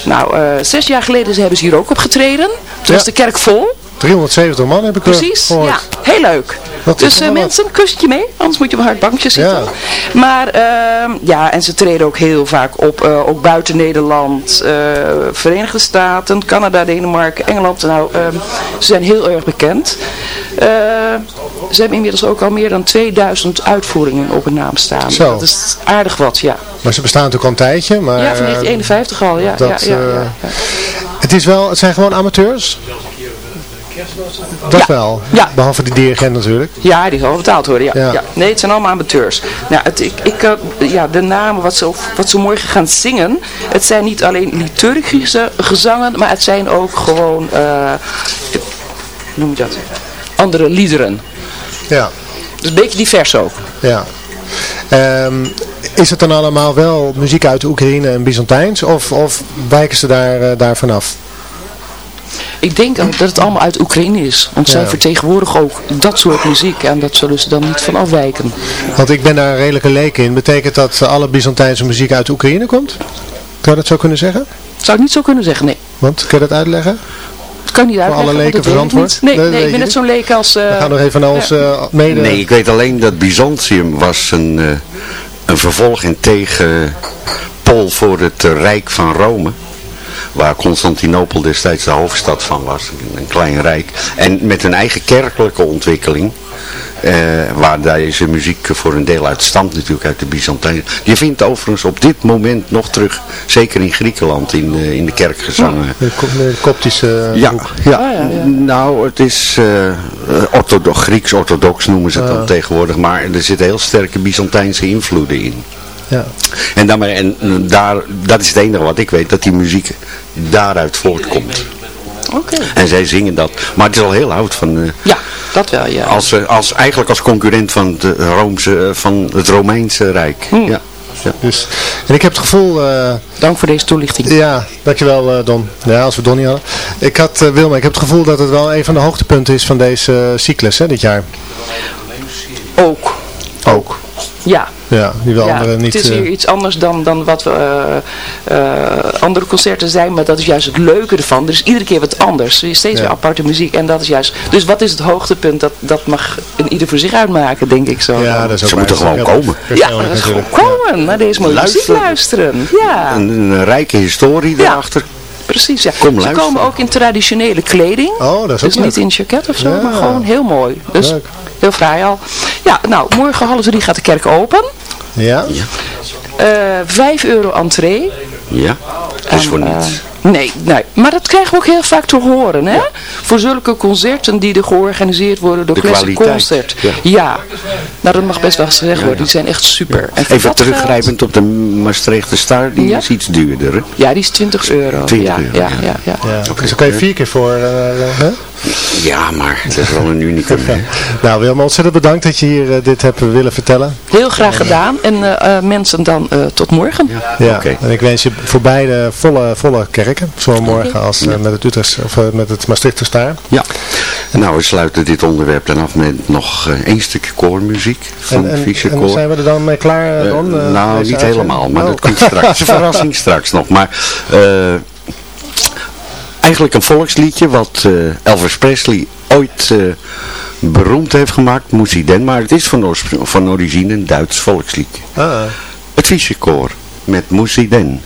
Nou, zes jaar geleden hebben ze hier ook opgetreden. Toen was de kerk vol. 370 man heb ik eh, Precies, gehoord. ja. Heel leuk. Dat dus eh, mensen, kust je mee, anders moet je op een hard bankje zitten. Ja. Maar ehm, ja, en ze treden ook heel vaak op, eh, ook buiten Nederland, Verenigde Staten, Canada, Denemarken, Engeland. Nou, ehm, ze zijn heel erg bekend. Ze hebben inmiddels ook al meer dan 2000 uitvoeringen op hun naam staan. Zo. Dat is aardig wat, ja. Maar ze bestaan natuurlijk al een tijdje. Maar, ja, van eh, 1951 al, ja. dat, ja, ja, ja, ja. Het, is wel, het zijn gewoon amateurs. Dat Ja. wel. Ja. Behalve die dirigent natuurlijk. Ja, die zal wel betaald worden, ja. Ja. Nee, het zijn allemaal amateurs. Nou, het, ik, ik, eh, ja, de namen wat ze, wat ze morgen gaan zingen, het zijn niet alleen liturgische gezangen, maar het zijn ook gewoon, eh, hoe noem je dat, andere liederen. Ja. Dus een beetje divers ook. Ja. Ehm, is het dan allemaal wel muziek uit de Oekraïne en Byzantijns? Of, of wijken ze daar, eh, daar vanaf? Ik denk dat het allemaal uit Oekraïne is. Want zij vertegenwoordigen ook dat soort muziek en dat zullen ze dan niet van afwijken. Want ik ben daar een redelijke leek in. Betekent dat eh, alle Byzantijnse muziek uit de Oekraïne komt? Kan je dat zo kunnen zeggen? Zou ik niet zo kunnen zeggen, nee. Want, kun je dat uitleggen? Dat kan niet uitleggen, alle want leken dat weet ik verantwoord? niet. Nee, Nee, ik ben net zo'n leek als... eh, We gaan nog even naar onze eh, mede... Nee, ik weet alleen dat Byzantium was een, eh, een vervolging tegen Pol voor het eh, Rijk van Rome. Waar Constantinopel destijds de hoofdstad van was. Een, een klein rijk. En met een eigen kerkelijke ontwikkeling. eh, waar deze muziek voor een deel uit stamt natuurlijk uit de Byzantijnen. Je vindt overigens op dit moment nog terug, zeker in Griekenland, in, de- in de kerkgezangen. De, ko- de koptische Ja, groep. ja. nou het is eh, eh, orthodo Grieks-orthodox noemen ze het dan tegenwoordig, maar er zitten heel sterke Byzantijnse invloeden in. Ja. En, daarmee, en eh, daar, dat is het enige wat ik weet, dat die muziek daaruit voortkomt. Oké. En zij zingen dat. Maar het is al heel oud van... eh, Ja, dat wel, ja. als, eh, als, eigenlijk als concurrent van, Roomse, eh, van het Romeinse Rijk. Hm. Ja. Ja. Dus, en ik heb het gevoel... eh, Dank voor deze toelichting. Ja, dankjewel eh, Don. Ja, als we Don niet hadden. Ik had, Wilma, ik heb het gevoel dat het wel een van de hoogtepunten is van deze cyclus hè, dit jaar. Ook. Ook. Ja. Ja, die wel ja, andere niet... het is eh, weer iets anders dan, dan wat we, eh, eh, andere concerten zijn, maar dat is juist het leuke ervan. Er is iedere keer wat anders. Er is steeds Ja. weer aparte muziek en dat is juist... Dus wat is het hoogtepunt? Dat, dat mag een ieder voor zich uitmaken, denk ik zo. ja, dat is ook Ze moeten gewoon komen. ja, dat is gewoon natuurlijk. komen naar deze mooie muziek Luisteren. luisteren. Ja, Een, een rijke historie Ja. daarachter. precies. Ja. Kom Ze komen ook in traditionele kleding. Oh, dat is ook Dus leuk. niet in jacket of zo, Ja. maar gewoon heel mooi. Dus Leuk. Heel fraai al. Ja, nou, morgen half drie gaat de kerk open. Ja? Eh 5 euro entree. Ja, dat is voor En, niets. Nee, nee, maar dat krijgen we ook heel vaak te horen, hè? Voor zulke concerten die er georganiseerd worden door De Classic kwaliteit, Concert. ja. Ja. nou dat mag best wel gezegd worden. Die zijn echt super. En Even teruggrijpend op de Maastrichter Star, die Ja? is iets duurder. Hè? ja, die is 20 euro. 20 ja, euro, ja, ja. ja, ja. Ja, dus dan kan je vier keer voor... hè? Ja, maar dat is wel een unicum. <laughs> Nou Wilma, ontzettend bedankt dat je hier eh, dit hebt willen vertellen. Heel graag gedaan. En mensen dan eh, tot morgen. Ja, Oké. en ik wens je voor beide volle, volle kerken, zowel morgen als eh, met het Utrecht of eh, met het Maastrichter Staar. Ja. Nou, we sluiten dit onderwerp dan af met nog eh, één stukje koormuziek van En, en, Fischer en zijn we er dan mee klaar, Don? eh, nou, niet uitzending? helemaal, maar Oh. dat komt straks. Een verrassing <laughs> straks nog. Maar eigenlijk een volksliedje wat Elvis Presley ooit beroemd heeft gemaakt, moest hij den, maar het is van, van origine een Duits volksliedje. Ah. Het Fischer Koor met Moesie Den.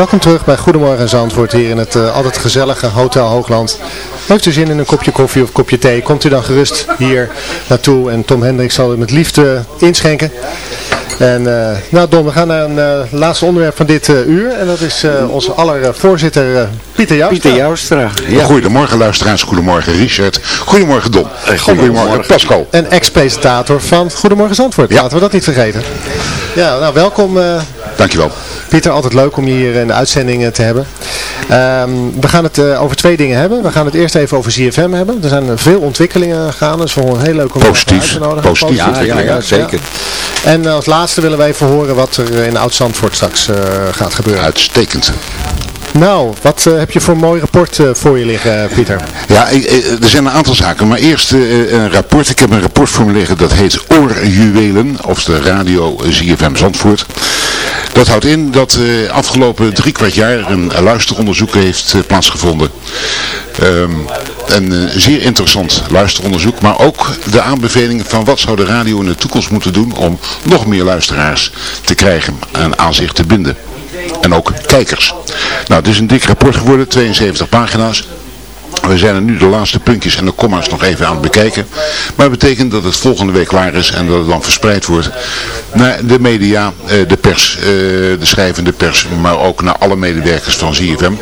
Welkom terug bij Goedemorgen Zandvoort hier in het uh, altijd gezellige Hotel Hoogland. Heeft u zin in een kopje koffie of kopje thee, komt u dan gerust hier naartoe en Tom Hendrik zal u met liefde inschenken. En uh, nou Don, we gaan naar een uh, laatste onderwerp van dit uh, uur. En dat is onze aller voorzitter Pieter Joustra. Pieter Joustra. Ja. Goedemorgen luisteraars, goedemorgen Richard. Goedemorgen Don. Goedemorgen, goedemorgen Pascal. En ex-presentator van Goedemorgen Zandvoort. Ja. Laten we dat niet vergeten. Ja, nou welkom. Dankjewel. Pieter, altijd leuk om je hier in de uitzending te hebben. Um, we gaan het uh, over twee dingen hebben. We gaan het eerst even over ZFM hebben. Er zijn veel ontwikkelingen gaan, dus we een heel leuk om Positief. uit te nodigen. Positief ja, ontwikkelingen, ja, ja, zeker. En als laatste willen wij even horen wat er in Oud-Zandvoort straks uh, gaat gebeuren. Uitstekend. Nou, wat uh, heb je voor een mooi rapport uh, voor je liggen, Pieter? Ja, ik, er zijn een aantal zaken. Maar eerst een rapport. Ik heb een rapport voor me liggen. Dat heet Oorjuwelen. Of de radio ZFM Zandvoort. Dat houdt in dat afgelopen drie kwart jaar een luisteronderzoek heeft plaatsgevonden. Um, een zeer interessant luisteronderzoek. Maar ook de aanbevelingen van wat zou de radio in de toekomst moeten doen om nog meer luisteraars te krijgen en aan zich te binden en ook kijkers. Nou, het is een dik rapport geworden, 72 pagina's. We zijn er nu de laatste puntjes en de comma's nog even aan het bekijken. Maar dat betekent dat het volgende week klaar is en dat het dan verspreid wordt naar de media, eh, de pers, eh, de schrijvende pers, maar ook naar alle medewerkers van ZFM.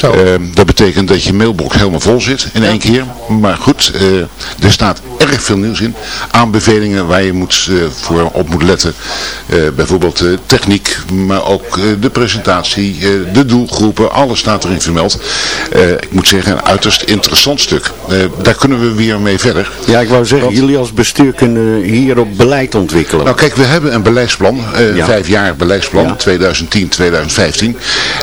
Eh, dat betekent dat je mailbox helemaal vol zit in één keer. Maar goed, er staat erg veel nieuws in. Aanbevelingen waar je moet, voor op moet letten. bijvoorbeeld techniek, maar ook de presentatie, de doelgroepen, alles staat erin vermeld. ik moet zeggen, uiterst interessant stuk. daar kunnen we weer mee verder. Ja, ik wou zeggen, jullie als bestuur kunnen hierop beleid ontwikkelen. Nou kijk, we hebben een beleidsplan, uh, ja. vijf jaar beleidsplan, 2010-2015.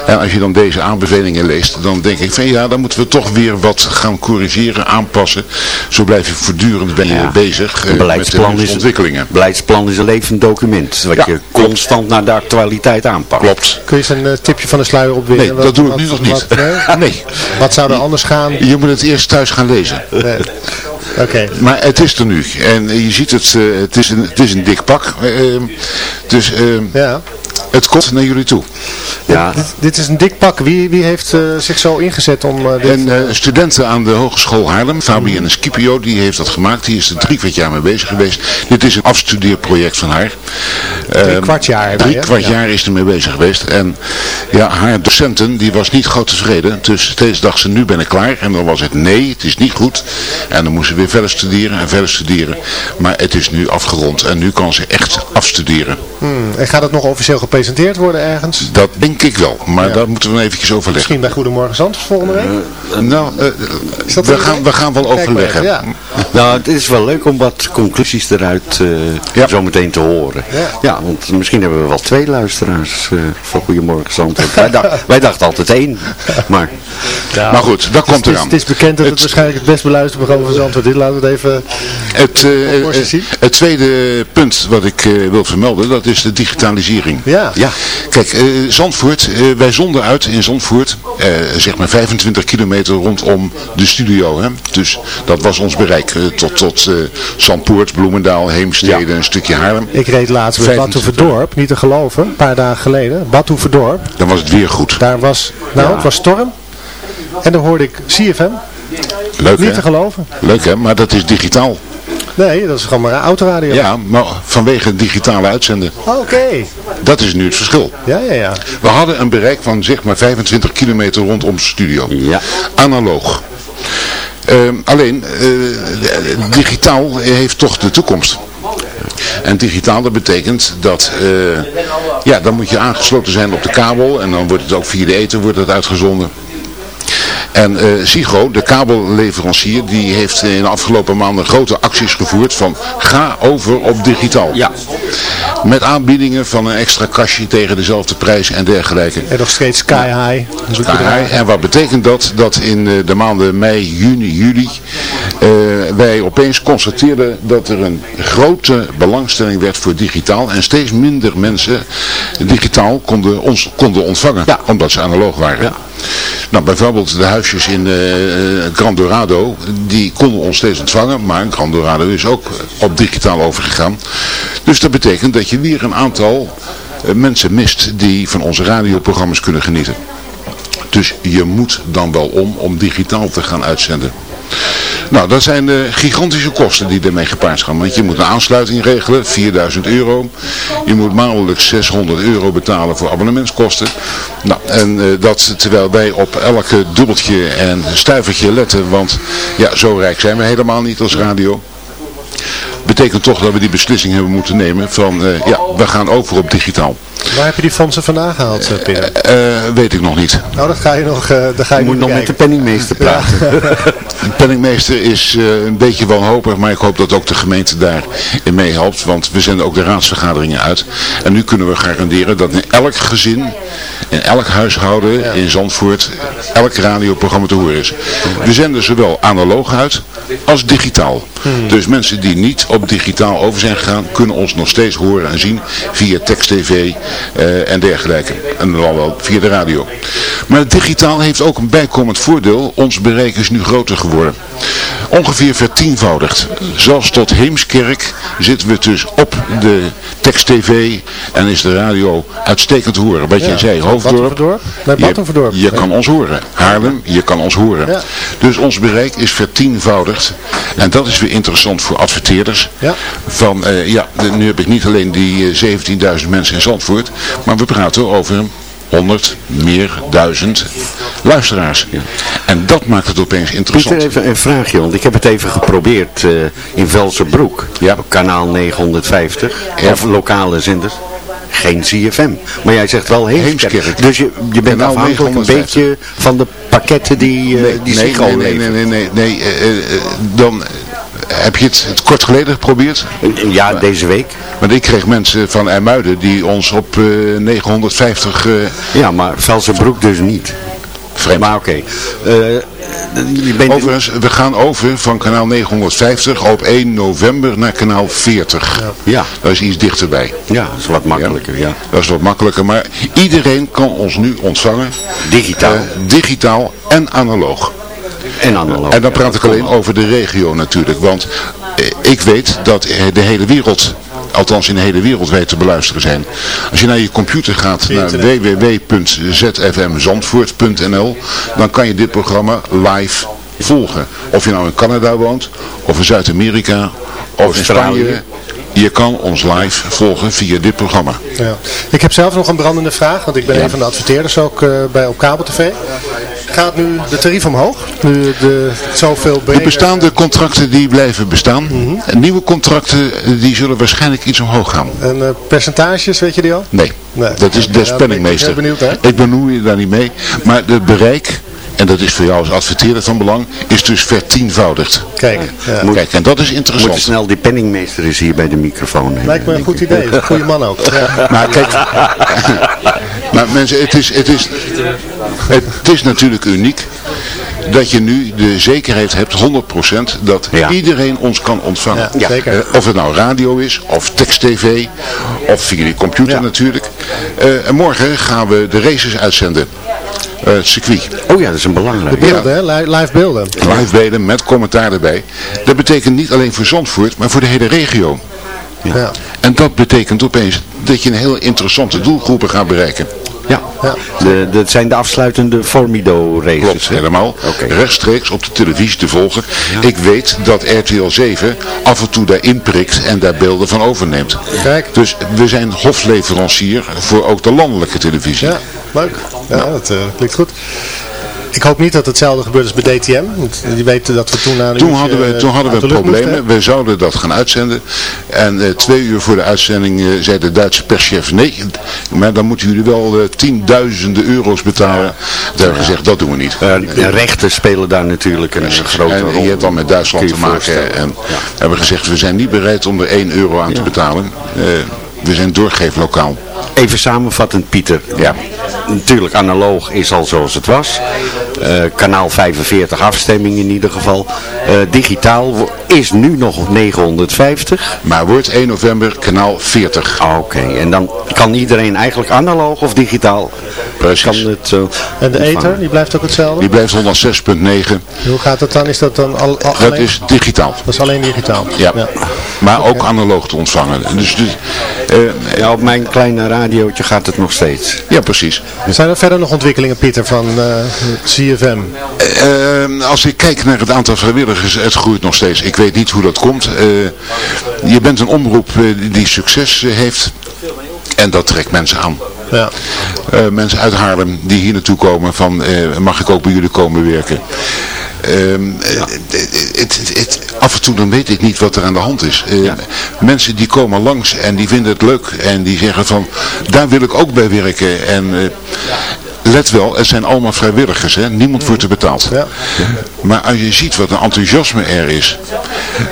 En als je dan deze aanbevelingen leest, dan denk ik van ja, dan moeten we toch weer wat gaan corrigeren, aanpassen. Zo blijf je voortdurend ben je ja. bezig uh, beleidsplan met de ontwikkelingen. beleidsplan is een levend document, wat je constant naar de actualiteit aanpakt. Klopt. Kun je eens een uh, tipje van de sluier opwinnen? Nee, dat doe ik nu nog niet. Wat, <laughs> nee? nee. Wat zou er anders gaan? Je moet het eerst thuis gaan lezen. Nee. Okay. Maar het is er nu. En je ziet het, uh, het, is een, het is een dik pak. Uh, dus uh, ja. Het komt naar jullie toe. Ja. Dit, dit, is een dik pak. Wie, wie heeft uh, zich zo ingezet om uh, dit... Een uh, studenten aan de Hogeschool Haarlem, Fabienne Scipio, die heeft dat gemaakt. Die is er drie kwart jaar mee bezig geweest. Dit is een afstudeerproject van haar. Drie kwart jaar. Drie kwart ja. jaar is er mee bezig geweest. En ja, haar docenten, die was niet groot tevreden. Dus steeds dacht ze, nu ben ik klaar. En dan was het nee, het is niet goed. En dan moest ze weer verder studeren en verder studeren. Maar het is nu afgerond en nu kan ze echt afstuderen. Hmm. En gaat het nog officieel gepresenteerd worden ergens? Dat denk ik wel, maar ja. daar moeten we eventjes overleggen. Misschien bij Goedemorgen Zandvoort volgende week? Uh, nou, uh, we, gaan, we gaan wel Kijk overleggen. Ja. nou, het is wel leuk om wat conclusies eruit uh, ja. zo meteen te horen. Ja. ja. want misschien hebben we wel twee luisteraars voor Goedemorgen Zandvoort. wij, dacht, <laughs> wij dachten altijd één, maar... Ja. Maar goed, dat komt eraan. Het is bekend dat het, het waarschijnlijk het best beluisterde programma van Zandvoort is. Laten we het even het, uh, het tweede punt wat ik uh, wil vermelden, dat is de digitalisering. Ja. Ja. Kijk, uh, Zandvoort, wij zonden uit in Zandvoort, zeg maar 25 kilometer rondom de studio. Hè? Dus dat was ons bereik. tot tot Zandpoort, Bloemendaal, Heemstede, ja. een stukje Haarlem. Ik reed laatst bij Badhoevedorp, niet te geloven, een paar dagen geleden. Badhoevedorp. Dan was het weer goed. Daar was, nou ja. het was storm. En dan hoorde ik CFM. Leuk Niet hè? te geloven. Leuk hè, maar dat is digitaal. Nee, dat is gewoon maar een autoradio. Ja, maar vanwege het digitale uitzenden. Oké. Okay. Dat is nu het verschil. Ja, ja, ja. We hadden een bereik van zeg maar 25 kilometer rondom de studio. Ja. Analoog. Uh, alleen, uh, digitaal heeft toch de toekomst. En digitaal dat betekent dat, uh, ja, dan moet je aangesloten zijn op de kabel en dan wordt het ook via de eten wordt het uitgezonden. En uh, de kabelleverancier, die heeft in de afgelopen maanden grote acties gevoerd van ga over op digitaal. Ja. Met aanbiedingen van een extra kastje tegen dezelfde prijs en dergelijke. En nog steeds sky high. Sky high. En wat betekent dat? Dat in de maanden mei, juni, juli uh, wij opeens constateerden dat er een grote belangstelling werd voor digitaal. En steeds minder mensen digitaal konden, ons, konden ontvangen. Ja. Omdat ze analoog waren. Ja. Nou, bijvoorbeeld de huisjes in uh, Gran Dorado, die konden ons steeds ontvangen, maar Gran Dorado is ook op digitaal overgegaan. Dus dat betekent dat je weer een aantal eh, mensen mist die van onze radioprogramma's kunnen genieten. Dus je moet dan wel om om digitaal te gaan uitzenden. Nou, dat zijn de gigantische kosten die ermee gepaard gaan. Want je moet een aansluiting regelen, 4000 euro. Je moet maandelijks 600 euro betalen voor abonnementskosten. Nou, en eh, dat terwijl wij op elke dubbeltje en stuivertje letten. Want ja, zo rijk zijn we helemaal niet als radio betekent toch dat we die beslissing hebben moeten nemen van uh, ja, we gaan over op digitaal. Waar heb je die fondsen vandaan gehaald, uh, Peter? Uh, weet ik nog niet. Nou, dat ga je nog. Uh, dat ga je, je moet nog met de penningmeester praten. <laughs> de penningmeester is een beetje wanhopig, maar ik hoop dat ook de gemeente daarin meehelpt. Want we zenden ook de raadsvergaderingen uit. En nu kunnen we garanderen dat in elk gezin, in elk huishouden ja. in Zandvoort, elk radioprogramma te horen is. We zenden zowel analoog uit als digitaal. Hmm. Dus mensen die niet op digitaal over zijn gegaan, kunnen ons nog steeds horen en zien via tekst-tv uh, en dergelijke. En dan wel via de radio. Maar digitaal heeft ook een bijkomend voordeel. Ons bereik is nu groter geworden. Ongeveer vertienvoudigd. Zelfs tot Heemskerk zitten we dus op de tekst-tv en is de radio uitstekend te horen. Wat ja, je zei, Hoofddorp. Je, je kan ons horen. Haarlem, je kan ons horen. Ja. Dus ons bereik is vertienvoudigd. En dat is weer interessant voor adverteerders. Ja. Van, uh, ja, nu heb ik niet alleen die uh, 17.000 mensen in Zandvoort, maar we praten over 100, meer, duizend luisteraars. Ja. En dat maakt het opeens interessant. Pieter, even een vraagje, want ik heb het even geprobeerd uh, in Velsenbroek. Ja. Op kanaal 950, ja. of lokale zenders. Geen CFM. Maar jij zegt wel Heemskerk. Heemskerk. Dus je, je bent afhankelijk een beetje van de pakketten die, uh, nee, die nee, nee, nee, nee, nee, nee, nee, uh, dan heb je het, het, kort geleden geprobeerd? Ja, deze week. Maar ik kreeg mensen van IJmuiden die ons op uh, 950... Uh... Ja, maar Velsenbroek dus niet. Vreemd. Maar oké. Okay. Uh, Overigens, we gaan over van kanaal 950 op 1 november naar kanaal 40. Ja. ja. Dat is iets dichterbij. Ja, dat is wat makkelijker, ja. ja. Dat is wat makkelijker, maar iedereen kan ons nu ontvangen. Digitaal. Uh, digitaal en analoog. En analoog. En dan praat ik alleen over de regio natuurlijk. Want eh, ik weet dat de hele wereld, althans in de hele wereld weet te beluisteren zijn. Als je naar je computer gaat naar www.zfmzandvoort.nl dan kan je dit programma live volgen. Of je nou in Canada woont, of in Zuid-Amerika, of in Spanje. Je kan ons live volgen via dit programma. Ja. Ik heb zelf nog een brandende vraag, want ik ben ja. een van de adverteerders ook uh, bij op Kabel TV. Gaat nu de tarief omhoog? Nu de zoveel breder... De bestaande contracten die blijven bestaan. Mm -hmm. Nieuwe contracten die zullen waarschijnlijk iets omhoog gaan. En uh, percentages, weet je die al? Nee, nee. dat is de ja, spanningmeester. Ik ben benieuwd, hè? Ik benoem je daar niet mee. Maar het bereik en dat is voor jou als adverteerder van belang, is dus vertienvoudigd. Kijk, ja. Moet, Kijk en dat is interessant. Moet snel, die penningmeester is hier bij de microfoon. Lijkt me een goed idee, goede man ook. <laughs> Ja. Maar kijk, <laughs> maar mensen, het is, het, is, het is natuurlijk uniek dat je nu de zekerheid hebt, 100%, dat ja. iedereen ons kan ontvangen. Ja, zeker. Uh, of het nou radio is, of tekst-tv, of via die computer ja. natuurlijk. Uh, en morgen gaan we de races uitzenden. Uh, het circuit. Oh ja, dat is een belangrijk. De beelden, ja. live beelden. Live beelden met commentaar erbij. Dat betekent niet alleen voor Zandvoort, maar voor de hele regio. Ja. En dat betekent opeens dat je een heel interessante doelgroepen gaat bereiken. Ja, ja. De, dat zijn de afsluitende Formido races. Klopt, helemaal. Okay. Rechtstreeks op de televisie te volgen. Ja. Ik weet dat RTL 7 af en toe daarin prikt en daar beelden van overneemt. Kijk. Dus we zijn hofleverancier voor ook de landelijke televisie. Ja, leuk. Ja, nou. dat uh, klinkt goed. Ik hoop niet dat hetzelfde gebeurt als bij DTM. Want die weten dat we toen aan Toen hadden we, toen hadden we problemen. We zouden dat gaan uitzenden. En uh, twee uur voor de uitzending uh, zei de Duitse perschef nee. Maar dan moeten jullie wel uh, tienduizenden euro's betalen. Daar hebben we gezegd dat doen we niet. de rechten spelen daar natuurlijk een grote en, rol. En je hebt dan met Duitsland te maken. En ja. hebben gezegd we zijn niet bereid om er 1 euro aan ja. te betalen. We zijn doorgeeflokaal. Even samenvattend Pieter. Ja. Natuurlijk analoog is al zoals het was. Uh, kanaal 45 afstemming in ieder geval. Uh, digitaal is nu nog 950. Maar wordt 1 november kanaal 40. Oké, okay. en dan kan iedereen eigenlijk analoog of digitaal Precies. kan het uh, En de ether, die blijft ook hetzelfde? Die blijft 106.9. Hoe gaat dat dan? Is dat dan al, al Dat is digitaal. Dat is alleen digitaal? Ja. Maar ook analoog te ontvangen. Dus, dus uh, ja, op mijn kleine radiootje gaat het nog steeds. Ja, precies. Zijn er verder nog ontwikkelingen, Pieter, van uh, CFM? als ik kijk naar het aantal vrijwilligers, het groeit nog steeds. Ik weet niet hoe dat komt. je bent een omroep die succes heeft. En dat trekt mensen aan. Ja. Uh, mensen uit Haarlem die hier naartoe komen van uh, mag ik ook bij jullie komen werken. Het, het, af en toe dan weet ik niet wat er aan de hand is. Ja. Mensen die komen langs en die vinden het leuk en die zeggen van daar wil ik ook bij werken. En let wel, het zijn allemaal vrijwilligers, hè? niemand wordt er betaald. Ja. Maar als je ziet wat een enthousiasme er is,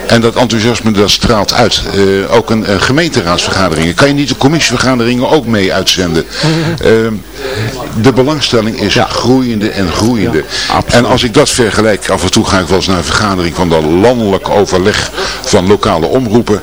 en dat enthousiasme dat straalt uit, uh, ook een, een gemeenteraadsvergaderingen, kan je niet de commissievergaderingen ook mee uitzenden. Uh, <laughs> de belangstelling is groeiende en groeiende. en als ik dat vergelijk, af en toe ga ik wel eens naar een vergadering van de landelijk overleg van lokale omroepen,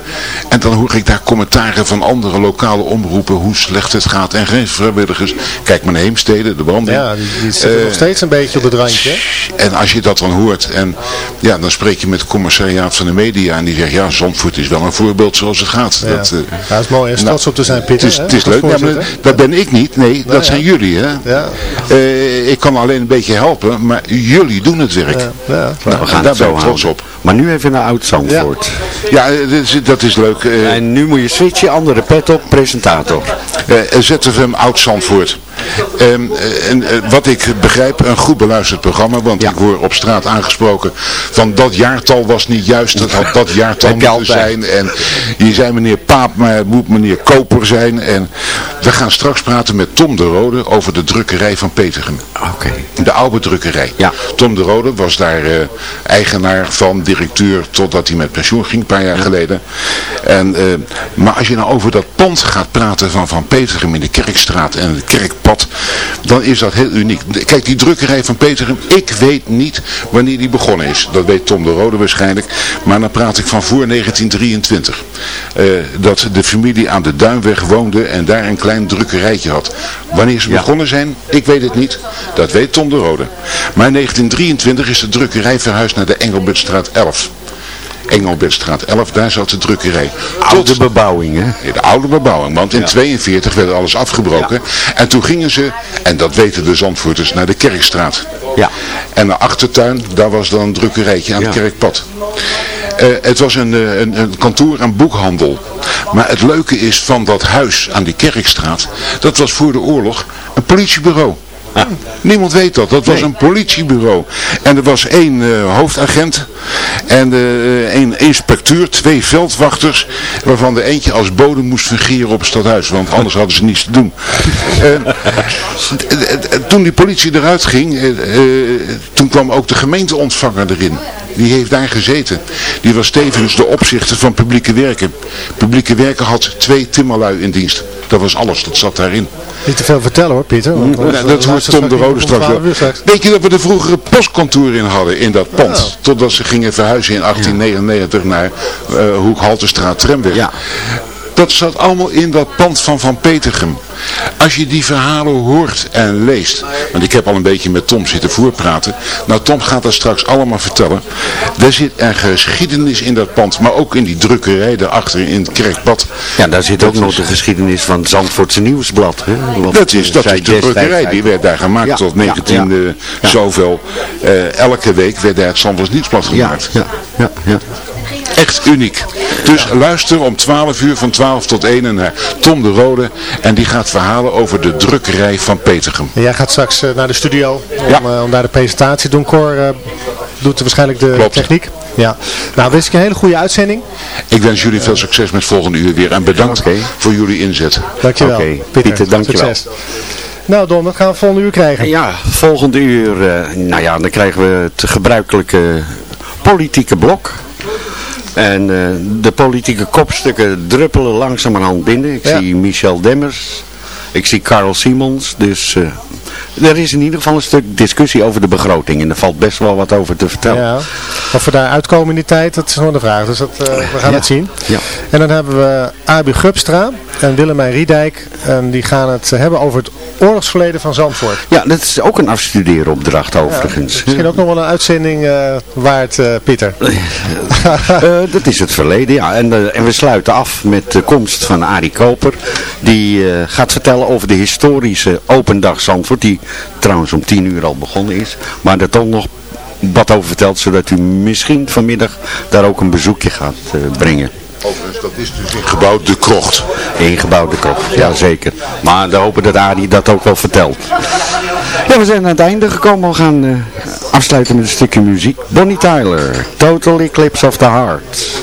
en dan hoor ik daar commentaren van andere lokale omroepen, hoe slecht het gaat en geen vrijwilligers. Kijk maar naar Heemstede, de branding. Ja, die, die zitten nog steeds een beetje op het randje. En als je dat dan hoort, en ja, dan spreek je met het commissariaat van de media en die zegt, ja, Zandvoort is wel een voorbeeld zoals het gaat. Ja, dat, uh, ja, is mooi, en nou, trots op te zijn, Pieter. Het is, het is leuk, ja, maar dat ben ik niet, nee, nou, dat zijn jullie. Hè? Ja. Uh, ik kan alleen een beetje helpen, maar jullie doen het werk. Ja, ja. Nou, we gaan daar ben ik trots op. Maar nu even naar Oud-Zandvoort. Ja, dat is, dat is leuk. en nu moet je switchen, andere pet op, presentator. ZFM Oud-Zandvoort. Um, en uh, wat ik begrijp, een goed beluisterd programma, want ik word op straat aangesproken van dat jaartal was niet juist, dat had dat jaartal moeten zijn. En je zei meneer Paap, maar het moet meneer Koper zijn. En we gaan straks praten met Tom de Rode over de drukkerij van Petergem. Oké. De oude drukkerij. Ja. Tom de Rode was daar uh, eigenaar van, directeur, totdat hij met pensioen ging, een paar jaar geleden. En, uh, maar als je nou over dat pand gaat praten van Van Petergem in de Kerkstraat en het Dan is dat heel uniek. Kijk, die drukkerij van Petergem, ik weet niet wanneer die begonnen is. Dat weet Tom de Rode waarschijnlijk. Maar dan praat ik van voor 1923. Uh, dat de familie aan de Duinweg woonde en daar een klein drukkerijtje had. Wanneer ze begonnen zijn, ik weet het niet. Dat weet Tom de Rode. Maar in 1923 is de drukkerij verhuisd naar de Engelbertstraat 11. Engelbertstraat 11, daar zat de drukkerij. Oude Tot, bebouwing, hè? De oude bebouwing, want in 1942 werd alles afgebroken. En toen gingen ze, en dat weten de Zandvoorters, naar de Kerkstraat. Ja. En de achtertuin, daar was dan een drukkerijtje aan het Kerkpad. Uh, het was een, een, een kantoor aan boekhandel. Maar het leuke is van dat huis aan die Kerkstraat, dat was voor de oorlog een politiebureau. <laughs> Niemand weet dat. Dat was een politiebureau. En er was één uh, hoofdagent en uh, één inspecteur, twee veldwachters, waarvan de eentje als bodem moest fungeren op het stadhuis, want anders hadden ze niets te doen. <laughs> uh, toen die politie eruit ging, toen kwam ook de gemeenteontvanger erin. Die heeft daar gezeten. Die was tevens de opzichter van publieke werken. Publieke werken had twee timmerlui in dienst. Dat was alles, dat zat daarin. Niet te veel vertellen hoor, Pieter. Want, nee, dat hoort Tom de Rode straks wel. Weet je dat we de vroegere postkantoor in hadden in dat pand? Totdat ze gingen verhuizen in 1899 naar uh, Hoek Haltestraat Tramweg. Ja. Dat zat allemaal in dat pand van Van Petergem. Als je die verhalen hoort en leest, want ik heb al een beetje met Tom zitten voorpraten. Nou, Tom gaat dat straks allemaal vertellen. Er zit een geschiedenis in dat pand, maar ook in die drukkerij daarachter in het kerkpad. Ja, daar zit ook nog de geschiedenis van het Zandvoortse Nieuwsblad. Hè? dat is, dat is de drukkerij, die werd daar gemaakt ja, tot 19 ja, ja. Uh, zoveel. Uh, elke week werd daar het Zandvoorts Nieuwsblad gemaakt. Ja, ja, ja. Echt uniek. Dus luister om 12 uur van 12 tot 1 naar Tom de Rode. En die gaat verhalen over de drukkerij van Petergem. En jij gaat straks uh, naar de studio om, ja. uh, om, daar de presentatie te doen. Cor uh, doet waarschijnlijk de Klopt. techniek. Ja. Nou, wens ik een hele goede uitzending. Ik wens jullie veel succes met volgende uur weer. En bedankt okay. voor jullie inzet. Dankjewel. Okay. Pieter, Pieter dankjewel. Succes. Nou Don, wat gaan we volgende uur krijgen? Ja, volgende uur, nou ja, dan krijgen we het gebruikelijke politieke blok. En uh, de politieke kopstukken druppelen langzamerhand binnen. Ik ja. zie Michel Demmers. Ik zie Karel Simons. Dus uh, er is in ieder geval een stuk discussie over de begroting. En er valt best wel wat over te vertellen. Ja. Of we daar uitkomen in die tijd, dat is nog de vraag. Dus dat, eh, we gaan Ja. het zien. Ja. En dan hebben we Abi Gupstra en Willemijn Riedijk. En die gaan het hebben over het oorlogsverleden van Zandvoort. Ja, dat is ook een afstudeeropdracht overigens. Misschien ook nog wel een uitzending eh, waard, eh, Pieter. <laughs> Dat is het verleden, ja. En, en we sluiten af met de komst van Arie Koper. Die gaat vertellen over de historische open dag Zandvoort. Die trouwens om tien uur al begonnen is. Maar er toch nog wat over vertelt. Zodat u misschien vanmiddag daar ook een bezoekje gaat eh, brengen. Overigens, dat is dus in gebouw De Krocht. Ingebouwd de krocht, ja zeker. Maar we hopen dat Arie dat ook wel vertelt. Ja, we zijn aan het einde gekomen. We gaan eh, afsluiten met een stukje muziek. Bonnie Tyler, Total Eclipse of the Heart.